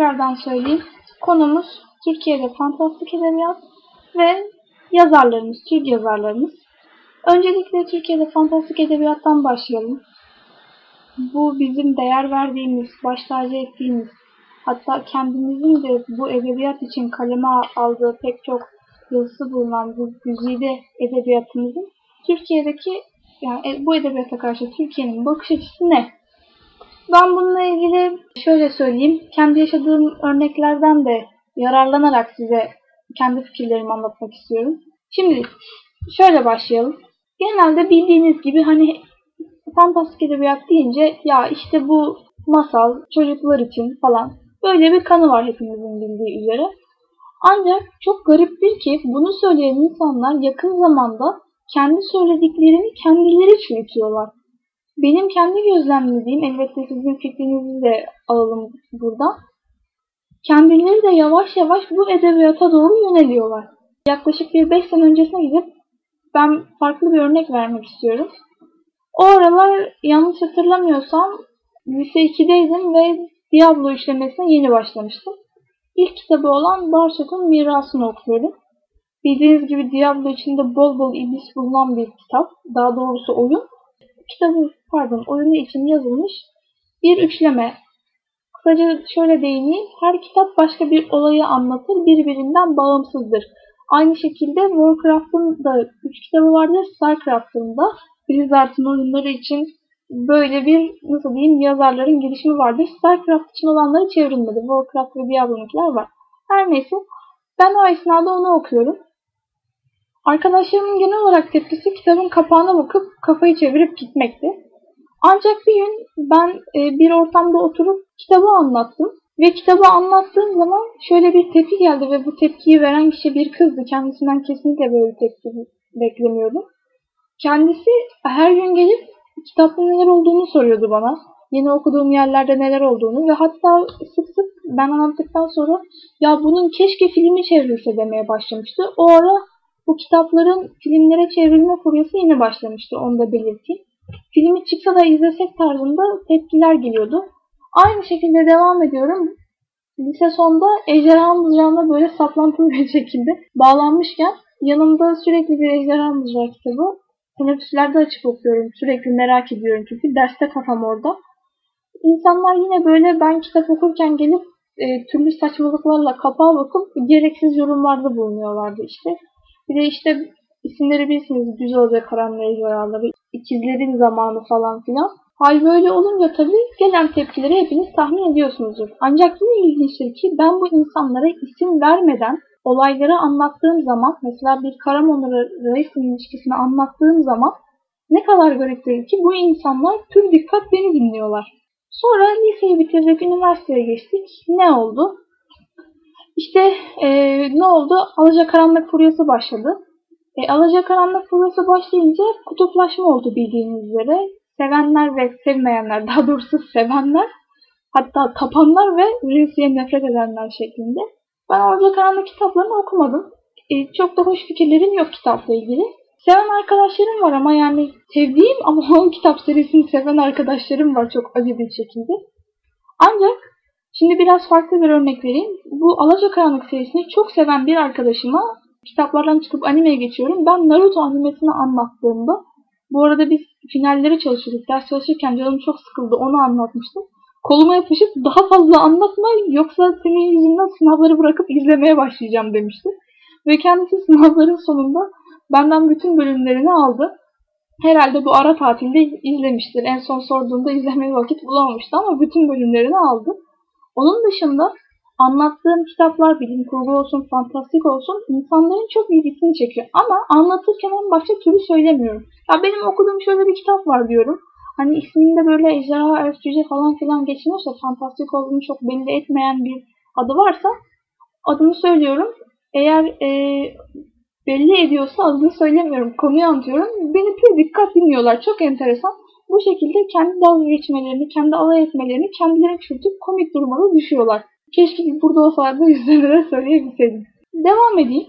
Tekrardan söyleyeyim. Konumuz Türkiye'de fantastik edebiyat ve yazarlarımız, Türk yazarlarımız. Öncelikle Türkiye'de fantastik edebiyattan başlayalım. Bu bizim değer verdiğimiz, baş tacı ettiğimiz, hatta kendimizin de bu edebiyat için kaleme aldığı pek çok yazısı bulunan bu güzide edebiyatımızın Türkiye'deki yani e, bu edebiyata karşı Türkiye'nin bakış açısı ne? Ben bununla ilgili şöyle söyleyeyim. Kendi yaşadığım örneklerden de yararlanarak size kendi fikirlerimi anlatmak istiyorum. Şimdi şöyle başlayalım. Genelde bildiğiniz gibi hani fantastik edebiyat deyince ya işte bu masal çocuklar için falan böyle bir kanı var hepimizin bildiği üzere. Ancak çok gariptir ki bunu söyleyen insanlar yakın zamanda kendi söylediklerini kendileri çürütüyorlar. Benim kendi gözlemlediğim, elbette sizin fikrinizi de alalım burada. Kendileri de yavaş yavaş bu edebiyata doğru yöneliyorlar. Yaklaşık bir 5 sene öncesine gidip ben farklı bir örnek vermek istiyorum. O aralar yanlış hatırlamıyorsam lise 2'deydim ve Diablo işlemesine yeni başlamıştım. İlk kitabı olan Barsuk'un Mirasını okuyorum. Bildiğiniz gibi Diablo içinde bol bol iblis bulunan bir kitap. Daha doğrusu oyun. Kitabı, pardon, oyunu için yazılmış bir üçleme. Kısaca şöyle değineyim. Her kitap başka bir olayı anlatır, birbirinden bağımsızdır. Aynı şekilde Warcraft'ın da üç kitabı vardır. Starcraft'ın da Blizzard'ın oyunları için böyle bir nasıl diyeyim yazarların girişimi vardır. Starcraft için olanları çevrilmedi. Warcraft ve Diablo'nunkiler var. Her neyse ben o esnada onu okuyorum. Arkadaşlarımın genel olarak tepkisi kitabın kapağına bakıp kafayı çevirip gitmekti. Ancak bir gün ben e, bir ortamda oturup kitabı anlattım. Ve kitabı anlattığım zaman şöyle bir tepki geldi ve bu tepkiyi veren kişi bir kızdı. Kendisinden kesinlikle böyle tepki beklemiyordum. Kendisi her gün gelip kitapta neler olduğunu soruyordu bana. Yeni okuduğum yerlerde neler olduğunu ve hatta sık sık ben anlattıktan sonra ya bunun keşke filmi çevrilse demeye başlamıştı. O ara bu kitapların filmlere çevrilme furyası yine başlamıştı onu da belirteyim. Filmi çıksa da izlesek tarzında tepkiler geliyordu. Aynı şekilde devam ediyorum. Lise sonda Ejderha Mızrağı'na böyle saplantılı bir şekilde bağlanmışken yanımda sürekli bir Ejderha Mızrağı kitabı. Teneffüslerde açıp okuyorum. Sürekli merak ediyorum çünkü derste kafam orada. İnsanlar yine böyle ben kitap okurken gelip e, türlü saçmalıklarla kapağa bakıp gereksiz yorumlarda bulunuyorlardı işte. Bir de işte isimleri bilirsiniz Düz Hoca Karanlı Ejderhaları, ikizlerin zamanı falan filan. Hal böyle olunca tabii gelen tepkileri hepiniz tahmin ediyorsunuzdur. Ancak yine ilginçtir ki ben bu insanlara isim vermeden olayları anlattığım zaman mesela bir Karamanlı Reis'in ilişkisini anlattığım zaman ne kadar gariptir ki bu insanlar tüm dikkat beni dinliyorlar. Sonra liseyi bitirdik, üniversiteye geçtik. Ne oldu? İşte e, ne oldu? Alacakaranlık furyası başladı. E, Alacakaranlık furyası başlayınca kutuplaşma oldu bildiğiniz üzere. Sevenler ve sevmeyenler, daha doğrusu sevenler, hatta tapanlar ve Reis'e nefret edenler şeklinde. Ben Alacakaranlık kitaplarını okumadım. E, çok da hoş fikirlerim yok kitapla ilgili. Seven arkadaşlarım var ama yani sevdiğim ama o kitap serisini seven arkadaşlarım var çok acı bir şekilde. Ancak şimdi biraz farklı bir örnek vereyim. Bu Alacakaranlık serisini çok seven bir arkadaşıma kitaplardan çıkıp animeye geçiyorum. Ben Naruto animesini anlattığımda bu arada biz finalleri çalışıyorduk. Ders çalışırken canım çok sıkıldı. Onu anlatmıştım. Koluma yapışıp daha fazla anlatma yoksa senin yüzünden sınavları bırakıp izlemeye başlayacağım demişti. Ve kendisi sınavların sonunda benden bütün bölümlerini aldı. Herhalde bu ara tatilde izlemiştir. En son sorduğunda izlemeye vakit bulamamıştı ama bütün bölümlerini aldı. Onun dışında anlattığım kitaplar bilim kurgu olsun, fantastik olsun insanların çok ilgisini çekiyor. Ama anlatırken en başta türü söylemiyorum. Ya benim okuduğum şöyle bir kitap var diyorum. Hani isminde böyle ejderha, elf, falan filan geçiniyorsa fantastik olduğunu çok belli etmeyen bir adı varsa adını söylüyorum. Eğer e, belli ediyorsa adını söylemiyorum. Konuyu anlatıyorum. Beni pür dikkat dinliyorlar. Çok enteresan. Bu şekilde kendi dalga geçmelerini, kendi alay etmelerini kendileri çürütüp komik duruma düşüyorlar. Keşke burada olsaydı yüzlerine söyleyebilseydim. Devam edeyim.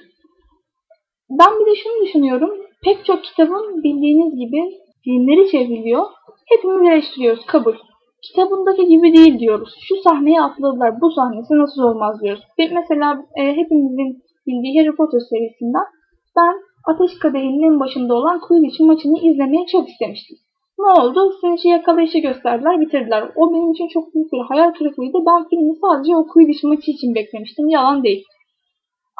Ben bir de şunu düşünüyorum. Pek çok kitabın bildiğiniz gibi filmleri çevriliyor. Hepimiz eleştiriyoruz. Kabul. kitabındaki gibi değil diyoruz. Şu sahneye atladılar, bu sahnesi nasıl olmaz diyoruz. Ve mesela e, hepimizin bildiği Harry Potter serisinden ben Ateş Kadehi'nin başında olan Quidditch maçını izlemeyi çok istemiştim. Ne oldu? Finch'i yakalayışı gösterdiler, bitirdiler. O benim için çok büyük bir hayal kırıklığıydı. Ben filmi sadece o Quidditch maçı için beklemiştim. Yalan değil.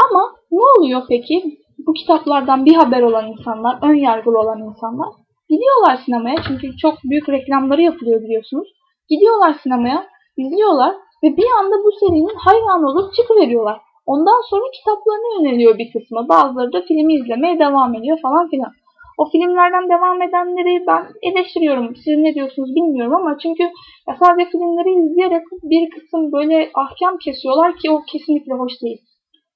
Ama ne oluyor peki? Bu kitaplardan bir haber olan insanlar, ön yargılı olan insanlar gidiyorlar sinemaya çünkü çok büyük reklamları yapılıyor biliyorsunuz. Gidiyorlar sinemaya, izliyorlar ve bir anda bu serinin hayranı olup çıkıveriyorlar. Ondan sonra kitaplarına yöneliyor bir kısmı. Bazıları da filmi izlemeye devam ediyor falan filan. O filmlerden devam edenleri ben eleştiriyorum. Siz ne diyorsunuz bilmiyorum ama çünkü ya sadece filmleri izleyerek bir kısım böyle ahkam kesiyorlar ki o kesinlikle hoş değil.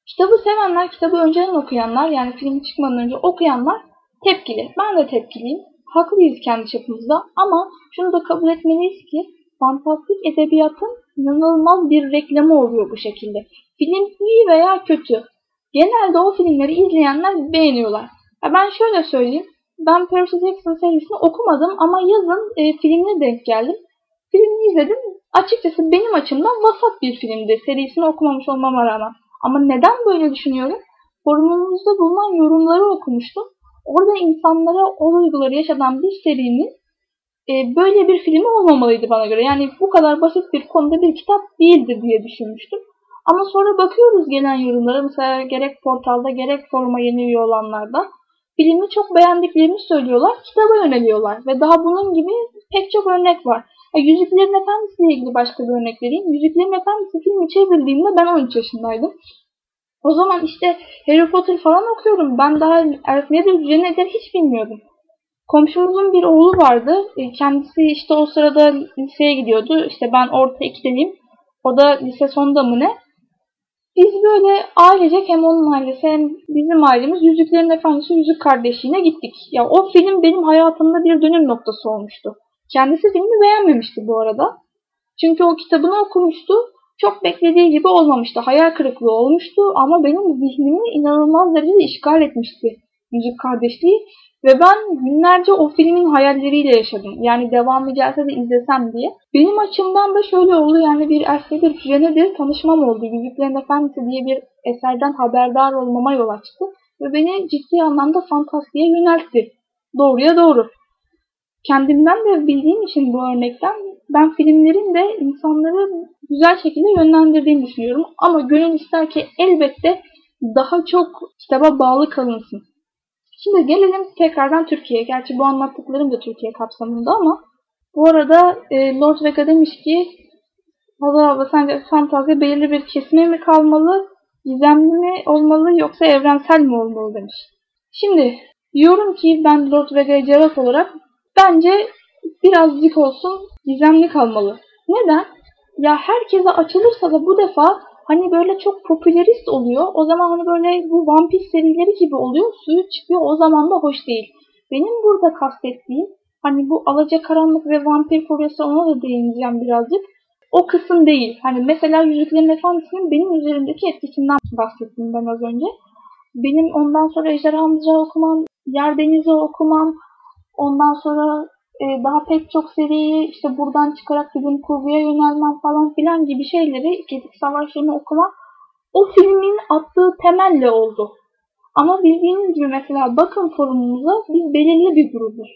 Kitabı sevenler, kitabı önceden okuyanlar yani film çıkmadan önce okuyanlar tepkili. Ben de tepkiliyim. Haklıyız kendi çapımızda ama şunu da kabul etmeliyiz ki fantastik edebiyatın inanılmaz bir reklamı oluyor bu şekilde. Film iyi veya kötü. Genelde o filmleri izleyenler beğeniyorlar. Ya ben şöyle söyleyeyim. Ben Percy Jackson serisini okumadım ama yazın e, filmine denk geldim. Filmini izledim. Açıkçası benim açımdan vasat bir filmdi. Serisini okumamış olmama rağmen. Ama neden böyle düşünüyorum? Forumumuzda bulunan yorumları okumuştum. Orada insanlara o duyguları yaşatan bir serinin e, böyle bir filmi olmamalıydı bana göre. Yani bu kadar basit bir konuda bir kitap değildir diye düşünmüştüm. Ama sonra bakıyoruz gelen yorumlara mesela gerek portalda gerek foruma yeni üye olanlarda filmi çok beğendiklerini söylüyorlar, kitaba yöneliyorlar ve daha bunun gibi pek çok örnek var. Ya, Yüzüklerin Efendisi ile ilgili başka bir örnek vereyim. Yüzüklerin Efendisi filmi çevrildiğinde ben 13 yaşındaydım. O zaman işte Harry Potter falan okuyorum. Ben daha Elf nedir, Cüce nedir hiç bilmiyordum. Komşumuzun bir oğlu vardı. E, Kendisi işte o sırada liseye gidiyordu. İşte ben orta ikideyim. O da lise sonunda mı ne? Biz böyle ailecek hem onun ailesi hem bizim ailemiz Yüzüklerin Efendisi Yüzük Kardeşliğine gittik. Ya o film benim hayatımda bir dönüm noktası olmuştu. Kendisi filmi beğenmemişti bu arada. Çünkü o kitabını okumuştu. Çok beklediği gibi olmamıştı. Hayal kırıklığı olmuştu ama benim zihnimi inanılmaz derecede işgal etmişti Yüzük Kardeşliği. Ve ben günlerce o filmin hayalleriyle yaşadım. Yani devamı gelse de izlesem diye. Benim açımdan da şöyle oldu yani bir erkeğe bir tanışmam oldu. Yüzüklerin Efendisi diye bir eserden haberdar olmama yol açtı. Ve beni ciddi anlamda fantastiğe yöneltti. Doğruya doğru. Kendimden de bildiğim için bu örnekten ben filmlerin de insanları güzel şekilde yönlendirdiğini düşünüyorum. Ama gönül ister ki elbette daha çok kitaba bağlı kalınsın. Şimdi gelelim tekrardan Türkiye'ye. Gerçi bu anlattıklarım da Türkiye kapsamında ama bu arada e, Lord Vega demiş ki Allah Allah sence fantazi belirli bir kesime mi kalmalı, gizemli mi olmalı yoksa evrensel mi olmalı demiş. Şimdi diyorum ki ben Lord Vega'ya cevap olarak bence birazcık olsun gizemli kalmalı. Neden? Ya herkese açılırsa da bu defa hani böyle çok popülerist oluyor. O zaman hani böyle bu vampir serileri gibi oluyor. Suyu çıkıyor. O zaman da hoş değil. Benim burada kastettiğim hani bu alacakaranlık ve vampir furyası ona da değineceğim birazcık. O kısım değil. Hani mesela Yüzüklerin Efendisi'nin benim üzerimdeki etkisinden bahsettim ben az önce. Benim ondan sonra Ejderha Mızrağı okumam, Yer Denizi okumam, ondan sonra e, daha pek çok seriyi işte buradan çıkarak bilim kurguya yönelmem falan filan gibi şeyleri Gedik Savaşları'nı okumak o filmin attığı temelle oldu. Ama bildiğiniz gibi mesela bakın forumumuza biz belirli bir grubuz.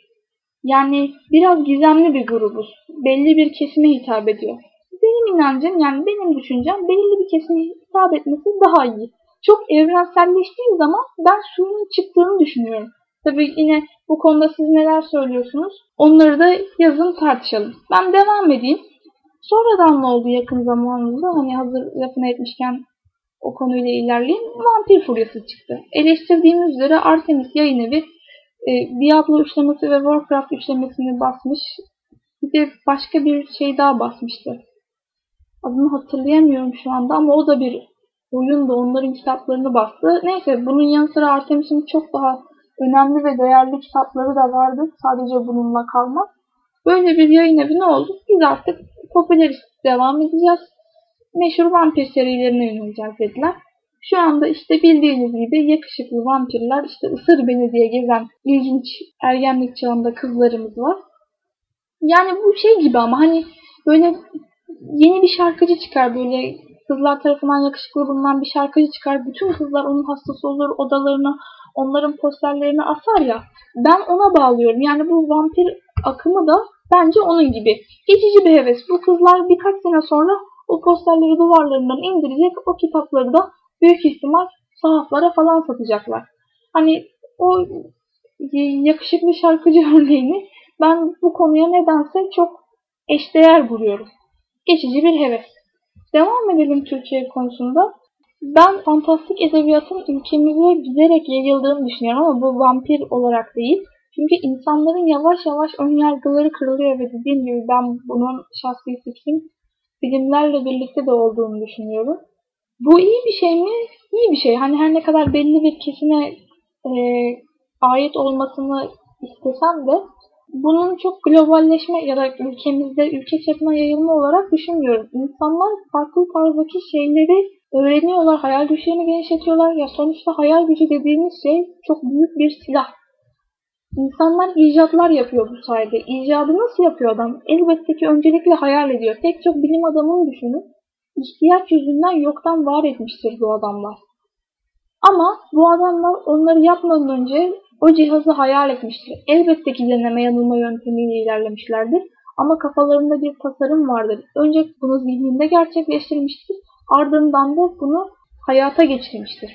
Yani biraz gizemli bir grubuz. Belli bir kesime hitap ediyor. Benim inancım yani benim düşüncem belirli bir kesime hitap etmesi daha iyi. Çok evrenselleştiği zaman ben suyun çıktığını düşünüyorum. Tabii yine bu konuda siz neler söylüyorsunuz? Onları da yazın tartışalım. Ben devam edeyim. Sonradan ne oldu yakın zamanında? Hani hazır lafını etmişken o konuyla ilerleyeyim. Vampir furyası çıktı. Eleştirdiğimiz üzere Artemis yayın evi e, Diablo üçlemesi ve Warcraft üçlemesini basmış. Bir de başka bir şey daha basmıştı. Adını hatırlayamıyorum şu anda ama o da bir oyun da onların kitaplarını bastı. Neyse bunun yanı sıra Artemis'in çok daha önemli ve değerli kitapları da vardı. Sadece bununla kalmaz. Böyle bir yayın evi ne oldu? Biz artık popülerist devam edeceğiz. Meşhur vampir serilerine yöneleceğiz dediler. Şu anda işte bildiğiniz gibi yakışıklı vampirler işte ısır beni diye gezen ilginç ergenlik çağında kızlarımız var. Yani bu şey gibi ama hani böyle yeni bir şarkıcı çıkar böyle kızlar tarafından yakışıklı bulunan bir şarkıcı çıkar. Bütün kızlar onun hastası olur odalarına onların posterlerini asar ya. Ben ona bağlıyorum. Yani bu vampir akımı da bence onun gibi. Geçici bir heves. Bu kızlar birkaç sene sonra o posterleri duvarlarından indirecek. O kitapları da büyük ihtimal sahaflara falan satacaklar. Hani o yakışıklı şarkıcı örneğini ben bu konuya nedense çok eşdeğer buluyorum. Geçici bir heves. Devam edelim Türkiye konusunda. Ben fantastik edebiyatın ülkemize giderek yayıldığını düşünüyorum ama bu vampir olarak değil. Çünkü insanların yavaş yavaş ön yargıları kırılıyor ve dediğim gibi ben bunun şahsi fikrim bilimlerle birlikte de olduğunu düşünüyorum. Bu iyi bir şey mi? İyi bir şey. Hani her ne kadar belli bir kesime e, ait olmasını istesem de bunun çok globalleşme ya da ülkemizde ülke çapına yayılma olarak düşünmüyorum. İnsanlar farklı tarzdaki şeyleri öğreniyorlar, hayal güçlerini genişletiyorlar. Ya sonuçta hayal gücü dediğimiz şey çok büyük bir silah. İnsanlar icatlar yapıyor bu sayede. İcadı nasıl yapıyor adam? Elbette ki öncelikle hayal ediyor. Pek çok bilim adamını düşünün. İhtiyaç yüzünden yoktan var etmiştir bu adamlar. Ama bu adamlar onları yapmadan önce o cihazı hayal etmiştir. Elbette ki deneme yanılma yöntemiyle ilerlemişlerdir. Ama kafalarında bir tasarım vardır. Önce bunu zihninde gerçekleştirmiştir. Ardından da bunu hayata geçirmiştir.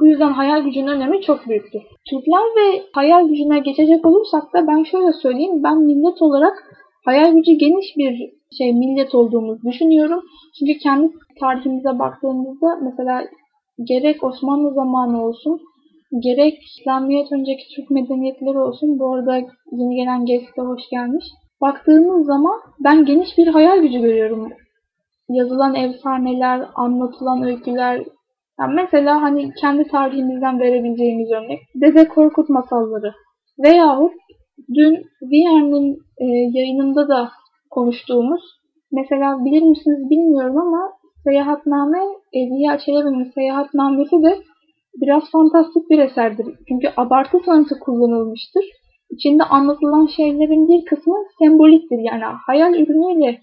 Bu yüzden hayal gücünün önemi çok büyüktür. Türkler ve hayal gücüne geçecek olursak da ben şöyle söyleyeyim. Ben millet olarak hayal gücü geniş bir şey millet olduğumuzu düşünüyorum. Çünkü kendi tarihimize baktığımızda mesela gerek Osmanlı zamanı olsun, gerek İslamiyet önceki Türk medeniyetleri olsun. Bu arada yeni gelen Gezde hoş gelmiş. Baktığımız zaman ben geniş bir hayal gücü görüyorum. Yazılan efsaneler, anlatılan öyküler, yani mesela hani kendi tarihimizden verebileceğimiz örnek Dede Korkut masalları veyahut dün Vier'nin e, yayınında da konuştuğumuz mesela bilir misiniz bilmiyorum ama Seyahatname Evliya Çelebi'nin Seyahatnamesi de biraz fantastik bir eserdir. Çünkü abartı sanatı kullanılmıştır. İçinde anlatılan şeylerin bir kısmı semboliktir. Yani hayal ürünüyle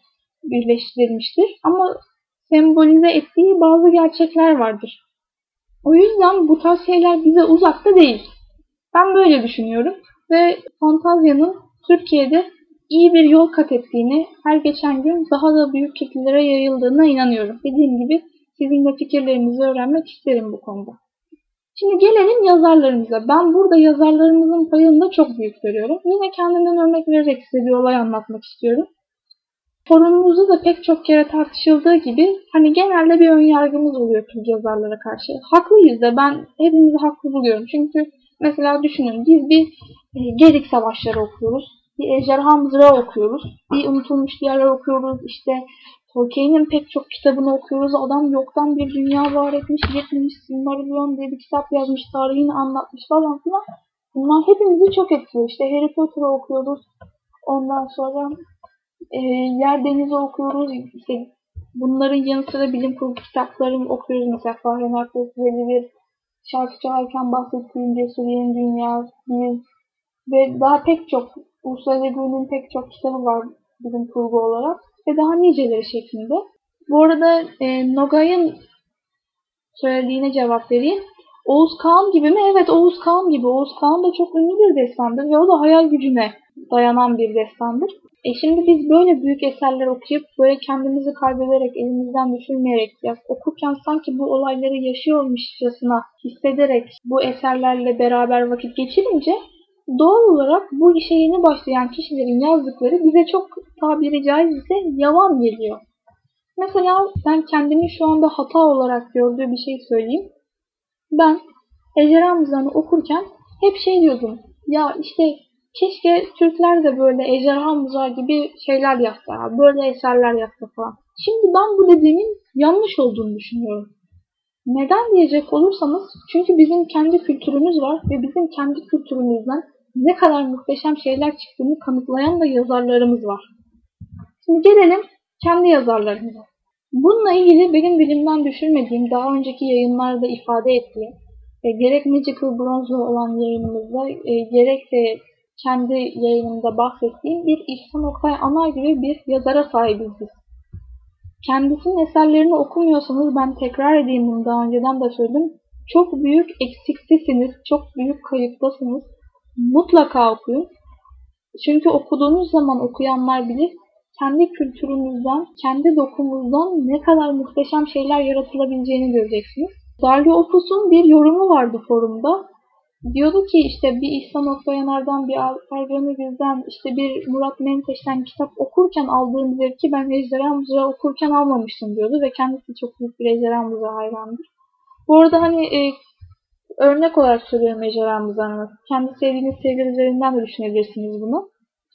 birleştirilmiştir. Ama sembolize ettiği bazı gerçekler vardır. O yüzden bu tarz şeyler bize uzakta değil. Ben böyle düşünüyorum ve fantazyanın Türkiye'de iyi bir yol kat ettiğini, her geçen gün daha da büyük kitlelere yayıldığına inanıyorum. Dediğim gibi sizin de fikirlerinizi öğrenmek isterim bu konuda. Şimdi gelelim yazarlarımıza. Ben burada yazarlarımızın payını da çok büyük görüyorum. Yine kendimden örnek vererek size bir olay anlatmak istiyorum. Forumumuzda da pek çok kere tartışıldığı gibi hani genelde bir ön yargımız oluyor Türk yazarlara karşı. Haklıyız da ben hepimizi haklı buluyorum. Çünkü mesela düşünün biz bir e, Gerik Savaşları okuyoruz. Bir Ejderha Mızrağı okuyoruz. Bir Unutulmuş Diyarlar okuyoruz. İşte Tolkien'in pek çok kitabını okuyoruz. Adam yoktan bir dünya var etmiş, getirmiş, Silmarillion diye bir kitap yazmış, tarihini anlatmış falan filan. Bunlar hepimizi çok etkiliyor. İşte Harry Potter'ı okuyoruz. Ondan sonra e, Yer Denizi okuyoruz. İşte bunların yanı sıra bilim kurgu kitaplarını okuyoruz. Mesela Fahrenheit 451, şarkı çalarken bahsettiğim Cesur Yeni Dünya, bir ve daha pek çok Le Guin'in pek çok kitabı var bilim kurgu olarak ve daha niceleri şeklinde. Bu arada e, Nogay'ın söylediğine cevap vereyim. Oğuz Kağan gibi mi? Evet Oğuz Kağan gibi. Oğuz Kağan da çok ünlü bir destandır ve o da hayal gücüne dayanan bir destandır. E şimdi biz böyle büyük eserler okuyup böyle kendimizi kaybederek, elimizden düşürmeyerek, ya okurken sanki bu olayları yaşıyormuşçasına hissederek bu eserlerle beraber vakit geçirince doğal olarak bu işe yeni başlayan kişilerin yazdıkları bize çok tabiri caizse yavan geliyor. Mesela ben kendimi şu anda hata olarak gördüğü bir şey söyleyeyim. Ben Ejderha Mızrağı'nı okurken hep şey diyordum. Ya işte keşke Türkler de böyle Ejderha Mızrağı gibi şeyler yazsa, böyle eserler yazsa falan. Şimdi ben bu dediğimin yanlış olduğunu düşünüyorum. Neden diyecek olursanız çünkü bizim kendi kültürümüz var ve bizim kendi kültürümüzden ne kadar muhteşem şeyler çıktığını kanıtlayan da yazarlarımız var. Şimdi gelelim kendi yazarlarımıza. Bununla ilgili benim dilimden düşürmediğim, daha önceki yayınlarda ifade ettiğim, e, gerek Magical Bronze'la olan yayınımızda, e, gerek de kendi yayınımda bahsettiğim bir İhsan Okay Anar gibi bir yazara sahibiz biz. Kendisinin eserlerini okumuyorsanız ben tekrar edeyim bunu daha önceden de söyledim. Çok büyük eksiksisiniz, çok büyük kayıptasınız. Mutlaka okuyun. Çünkü okuduğunuz zaman okuyanlar bilir kendi kültürünüzden, kendi dokumuzdan ne kadar muhteşem şeyler yaratılabileceğini göreceksiniz. Darli Opus'un bir yorumu vardı forumda. Diyordu ki işte bir İhsan Oktayanar'dan, bir Ergani Gül'den, işte bir Murat Menteş'ten kitap okurken aldığım zevki ben Ejderha Mızrağı okurken almamıştım diyordu ve kendisi çok büyük bir Ejderha Mızrağı hayrandır. Bu arada hani e, örnek olarak söylüyorum Ejderha Mızrağı'nı. Kendi sevdiğiniz sevgiler üzerinden de düşünebilirsiniz bunu.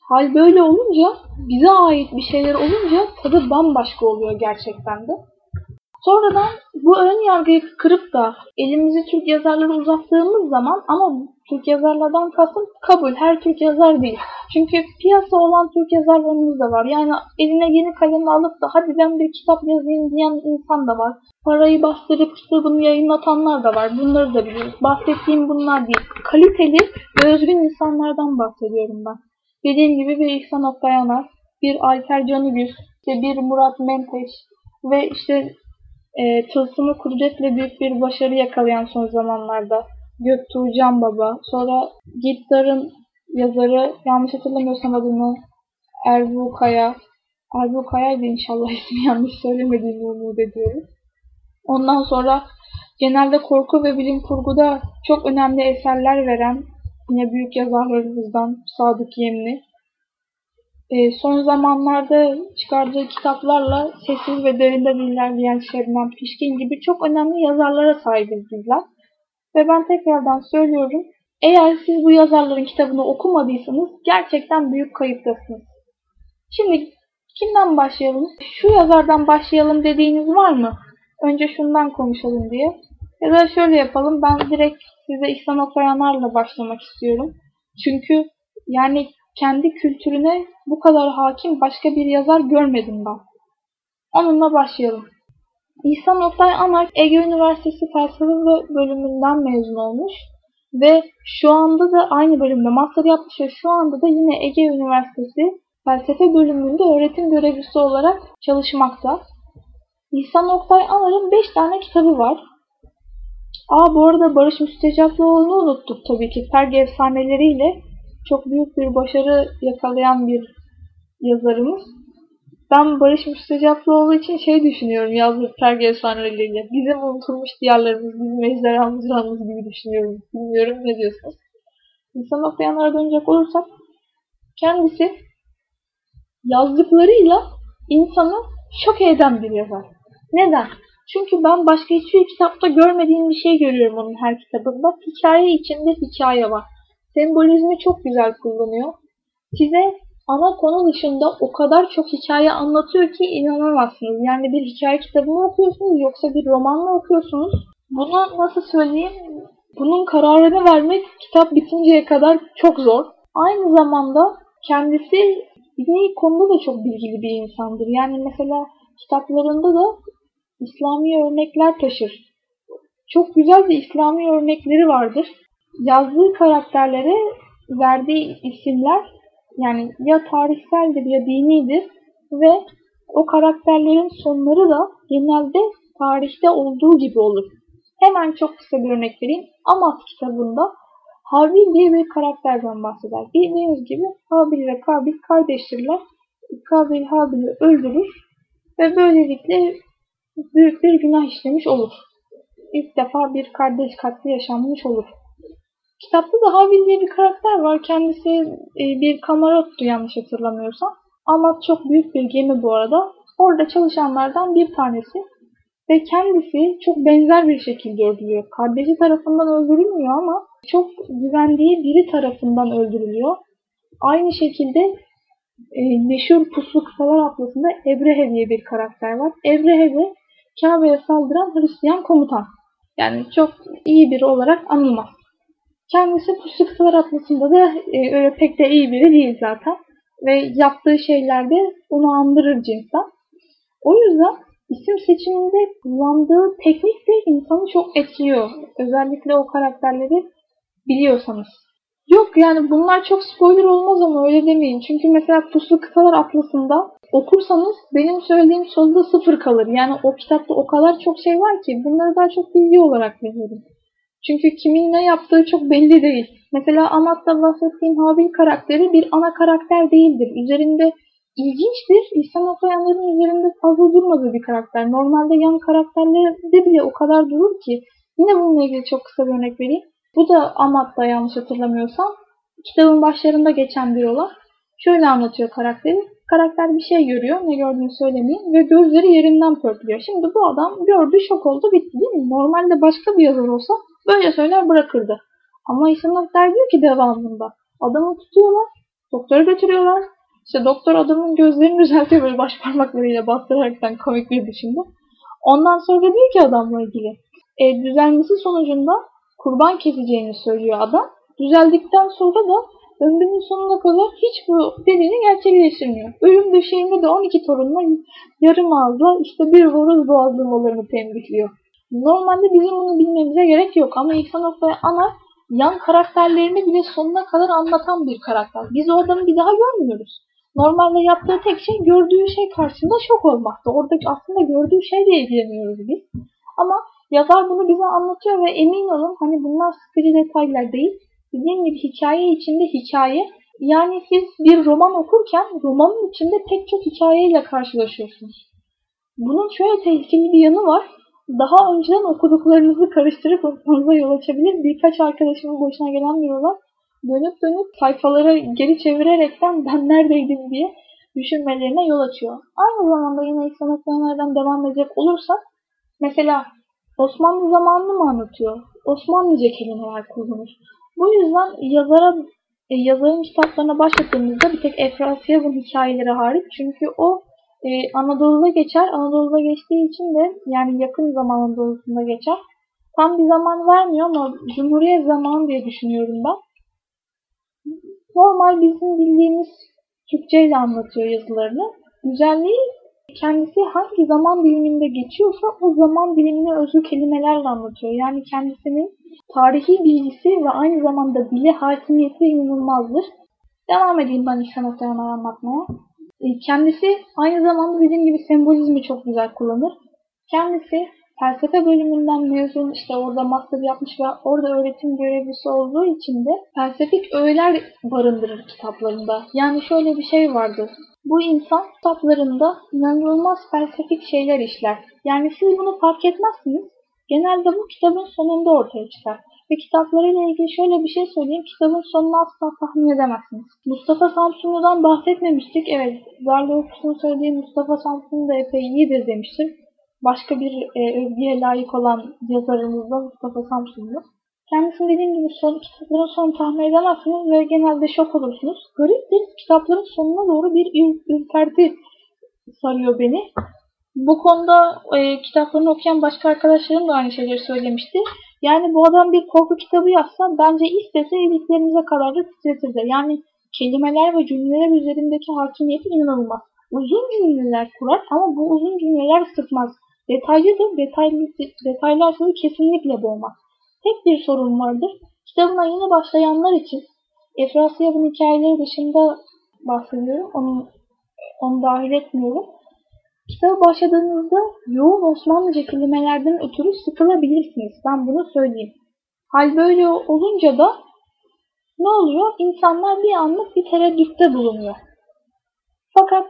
Hal böyle olunca, bize ait bir şeyler olunca tadı bambaşka oluyor gerçekten de. Sonradan bu ön yargıyı kırıp da elimizi Türk yazarlara uzattığımız zaman ama Türk yazarlardan kastım kabul. Her Türk yazar değil. Çünkü piyasa olan Türk yazarlarımız da var. Yani eline yeni kalemi alıp da hadi ben bir kitap yazayım diyen insan da var. Parayı bastırıp kitabını yayınlatanlar da var. Bunları da biliyoruz. Bahsettiğim bunlar değil. Kaliteli ve özgün insanlardan bahsediyorum ben. Dediğim gibi bir İhsan Oktayanar, bir Alper Canıgüz, işte bir Murat Menteş ve işte e, tılsımı kudretle büyük bir başarı yakalayan son zamanlarda Göktuğ Can Baba. Sonra Gittar'ın yazarı yanlış hatırlamıyorsam adını Erbu Kaya. Erbu Kaya'ydı inşallah ismi yanlış söylemediğimi umut ediyorum. Ondan sonra genelde korku ve bilim kurguda çok önemli eserler veren yine büyük yazarlarımızdan Sadık Yemli. E, son zamanlarda çıkardığı kitaplarla sessiz ve derinden ilerleyen Şebnem Pişkin gibi çok önemli yazarlara sahibiz bizler. Ve ben tekrardan söylüyorum, eğer siz bu yazarların kitabını okumadıysanız gerçekten büyük kayıptasınız. Şimdi kimden başlayalım? Şu yazardan başlayalım dediğiniz var mı? Önce şundan konuşalım diye. Ya da şöyle yapalım, ben direkt size İhsan Okayanlar'la başlamak istiyorum. Çünkü yani kendi kültürüne bu kadar hakim başka bir yazar görmedim ben. Onunla başlayalım. İhsan Oktay Anar Ege Üniversitesi Felsefe bölümünden mezun olmuş ve şu anda da aynı bölümde master yapmış ve şu anda da yine Ege Üniversitesi Felsefe bölümünde öğretim görevlisi olarak çalışmakta. İhsan Oktay Anar'ın 5 tane kitabı var. Aa bu arada Barış Müstecaplıoğlu'nu unuttuk tabii ki. Perge efsaneleriyle çok büyük bir başarı yakalayan bir yazarımız. Ben Barış Müstecaplıoğlu için şey düşünüyorum yazdığı Perge efsaneleriyle. Bizim unutulmuş diyarlarımız, bizim ejderhamız gibi düşünüyorum. Bilmiyorum ne diyorsunuz? İnsan okuyanlara dönecek olursak kendisi yazdıklarıyla insanı şok eden bir yazar. Neden? Çünkü ben başka hiçbir kitapta görmediğim bir şey görüyorum onun her kitabında. Hikaye içinde hikaye var. Sembolizmi çok güzel kullanıyor. Size ana konu dışında o kadar çok hikaye anlatıyor ki inanamazsınız. Yani bir hikaye kitabı mı okuyorsunuz yoksa bir roman mı okuyorsunuz? Bunu nasıl söyleyeyim? Bunun kararını vermek kitap bitinceye kadar çok zor. Aynı zamanda kendisi bir konuda da çok bilgili bir insandır. Yani mesela kitaplarında da İslami örnekler taşır. Çok güzel bir İslami örnekleri vardır. Yazdığı karakterlere verdiği isimler yani ya tarihseldir ya dinidir ve o karakterlerin sonları da genelde tarihte olduğu gibi olur. Hemen çok kısa bir örnek vereyim. Amat kitabında Habil diye bir karakterden bahseder. Bildiğiniz gibi Habil ve Kabil kardeştirler. Kabil Habil'i öldürür ve böylelikle büyük bir günah işlemiş olur. İlk defa bir kardeş katli yaşanmış olur. Kitapta da Habil diye bir karakter var. Kendisi e, bir kamarottu yanlış hatırlamıyorsam. Ama çok büyük bir gemi bu arada. Orada çalışanlardan bir tanesi. Ve kendisi çok benzer bir şekilde öldürülüyor. Kardeşi tarafından öldürülmüyor ama çok güvendiği biri tarafından öldürülüyor. Aynı şekilde e, meşhur Puslu Kısalar Atlası'nda Ebrehe diye bir karakter var. Ebrehe de Kabe'ye saldıran Hristiyan komutan. Yani çok iyi biri olarak anılmaz. Kendisi Puslu Kısalar Atlası'nda da e, öyle pek de iyi biri değil zaten. Ve yaptığı şeyler de onu andırır cinsten. O yüzden isim seçiminde kullandığı teknik de insanı çok etkiliyor. Özellikle o karakterleri biliyorsanız. Yok yani bunlar çok spoiler olmaz ama öyle demeyin. Çünkü mesela Puslu Kıtalar Atlası'nda okursanız benim söylediğim sözde sıfır kalır. Yani o kitapta o kadar çok şey var ki bunları daha çok bilgi olarak veriyorum. Çünkü kimin ne yaptığı çok belli değil. Mesela Amat'ta bahsettiğim Habil karakteri bir ana karakter değildir. Üzerinde ilginçtir. İhsan Atayanların üzerinde fazla durmadığı bir karakter. Normalde yan karakterlerde bile o kadar durur ki. Yine bununla ilgili çok kısa bir örnek vereyim. Bu da Amat'ta yanlış hatırlamıyorsam. Kitabın başlarında geçen bir olay. Şöyle anlatıyor karakteri. Karakter bir şey görüyor. Ne gördüğünü söylemeyeyim. Ve gözleri yerinden pörtlüyor. Şimdi bu adam gördü şok oldu bitti değil mi? Normalde başka bir yazar olsa böyle söyler bırakırdı. Ama İhsan Aktar diyor ki devamında. Adamı tutuyorlar. Doktora götürüyorlar. İşte doktor adamın gözlerini düzeltiyor böyle baş parmaklarıyla bastıraraktan komik bir biçimde. Ondan sonra diyor ki adamla ilgili. E, düzelmesi sonucunda kurban keseceğini söylüyor adam. Düzeldikten sonra da ömrünün sonuna kadar hiç bu dediğini gerçekleştirmiyor. Ölüm döşeğinde de 12 torunla yarım ağızla işte bir horoz boğazlamalarını tembihliyor. Normalde bizim bunu bilmemize gerek yok ama İhsan Oktay Ana yan karakterlerini bile sonuna kadar anlatan bir karakter. Biz o adamı bir daha görmüyoruz. Normalde yaptığı tek şey gördüğü şey karşısında şok olmaktı. Orada aslında gördüğü şeyle ilgileniyoruz biz. Ama yazar bunu bize anlatıyor ve emin olun hani bunlar sıkıcı detaylar değil. Dediğim gibi hikaye içinde hikaye. Yani siz bir roman okurken romanın içinde pek çok hikayeyle karşılaşıyorsunuz. Bunun şöyle tehlikeli bir yanı var. Daha önceden okuduklarınızı karıştırıp okumanıza yol açabilir. Birkaç arkadaşımın başına gelen bir olay dönüp dönüp sayfaları geri çevirerekten ben neredeydim diye düşünmelerine yol açıyor. Aynı zamanda yine ilk sanatlardan devam edecek olursak mesela Osmanlı zamanını mı anlatıyor? Osmanlıca kelimeler kullanır. Bu yüzden yazara e, yazarın kitaplarına başladığımızda bir tek Efrasiyab'ın hikayeleri hariç çünkü o e, Anadolu'da geçer. Anadolu'da geçtiği için de yani yakın zaman Anadolu'sunda geçer. Tam bir zaman vermiyor ama Cumhuriyet zamanı diye düşünüyorum ben. Normal bizim bildiğimiz Türkçe ile anlatıyor yazılarını. Güzelliği kendisi hangi zaman diliminde geçiyorsa o zaman dilimine özgü kelimelerle anlatıyor. Yani kendisinin tarihi bilgisi ve aynı zamanda dile hakimiyeti inanılmazdır. Devam edeyim ben İhsan Oktay'ın anlatmaya. E, kendisi aynı zamanda dediğim gibi sembolizmi çok güzel kullanır. Kendisi felsefe bölümünden mezun işte orada master yapmış ve orada öğretim görevlisi olduğu için de felsefik öğeler barındırır kitaplarında. Yani şöyle bir şey vardı. Bu insan kitaplarında inanılmaz felsefik şeyler işler. Yani siz bunu fark etmezsiniz. Genelde bu kitabın sonunda ortaya çıkar. Ve kitaplarıyla ilgili şöyle bir şey söyleyeyim. Kitabın sonunu asla tahmin edemezsiniz. Mustafa Samsunlu'dan bahsetmemiştik. Evet, Zarlı Okusu'nun söylediği Mustafa Samsunlu da epey iyidir demiştir başka bir e, övgüye layık olan yazarımız da Mustafa Samsunlu. Kendisinin dediğim gibi son, kitapların sonunu tahmin edemezsiniz ve genelde şok olursunuz. Gariptir kitapların sonuna doğru bir ürperti sarıyor beni. Bu konuda e, kitaplarını okuyan başka arkadaşlarım da aynı şeyleri söylemişti. Yani bu adam bir korku kitabı yazsa bence istese iliklerimize kadar da titretirdi. Yani kelimeler ve cümleler üzerindeki hakimiyeti inanılmaz. Uzun cümleler kurar ama bu uzun cümleler sıkmaz. Detaylıdır, detaylı, detaylar sizi kesinlikle boğmaz. Tek bir sorun vardır. Kitabına yeni başlayanlar için Efrasiyab'ın hikayeleri dışında bahsediyorum. Onu, onu dahil etmiyorum. Kitaba başladığınızda yoğun Osmanlıca kelimelerden ötürü sıkılabilirsiniz. Ben bunu söyleyeyim. Hal böyle olunca da ne oluyor? İnsanlar bir anlık bir tereddütte bulunuyor. Fakat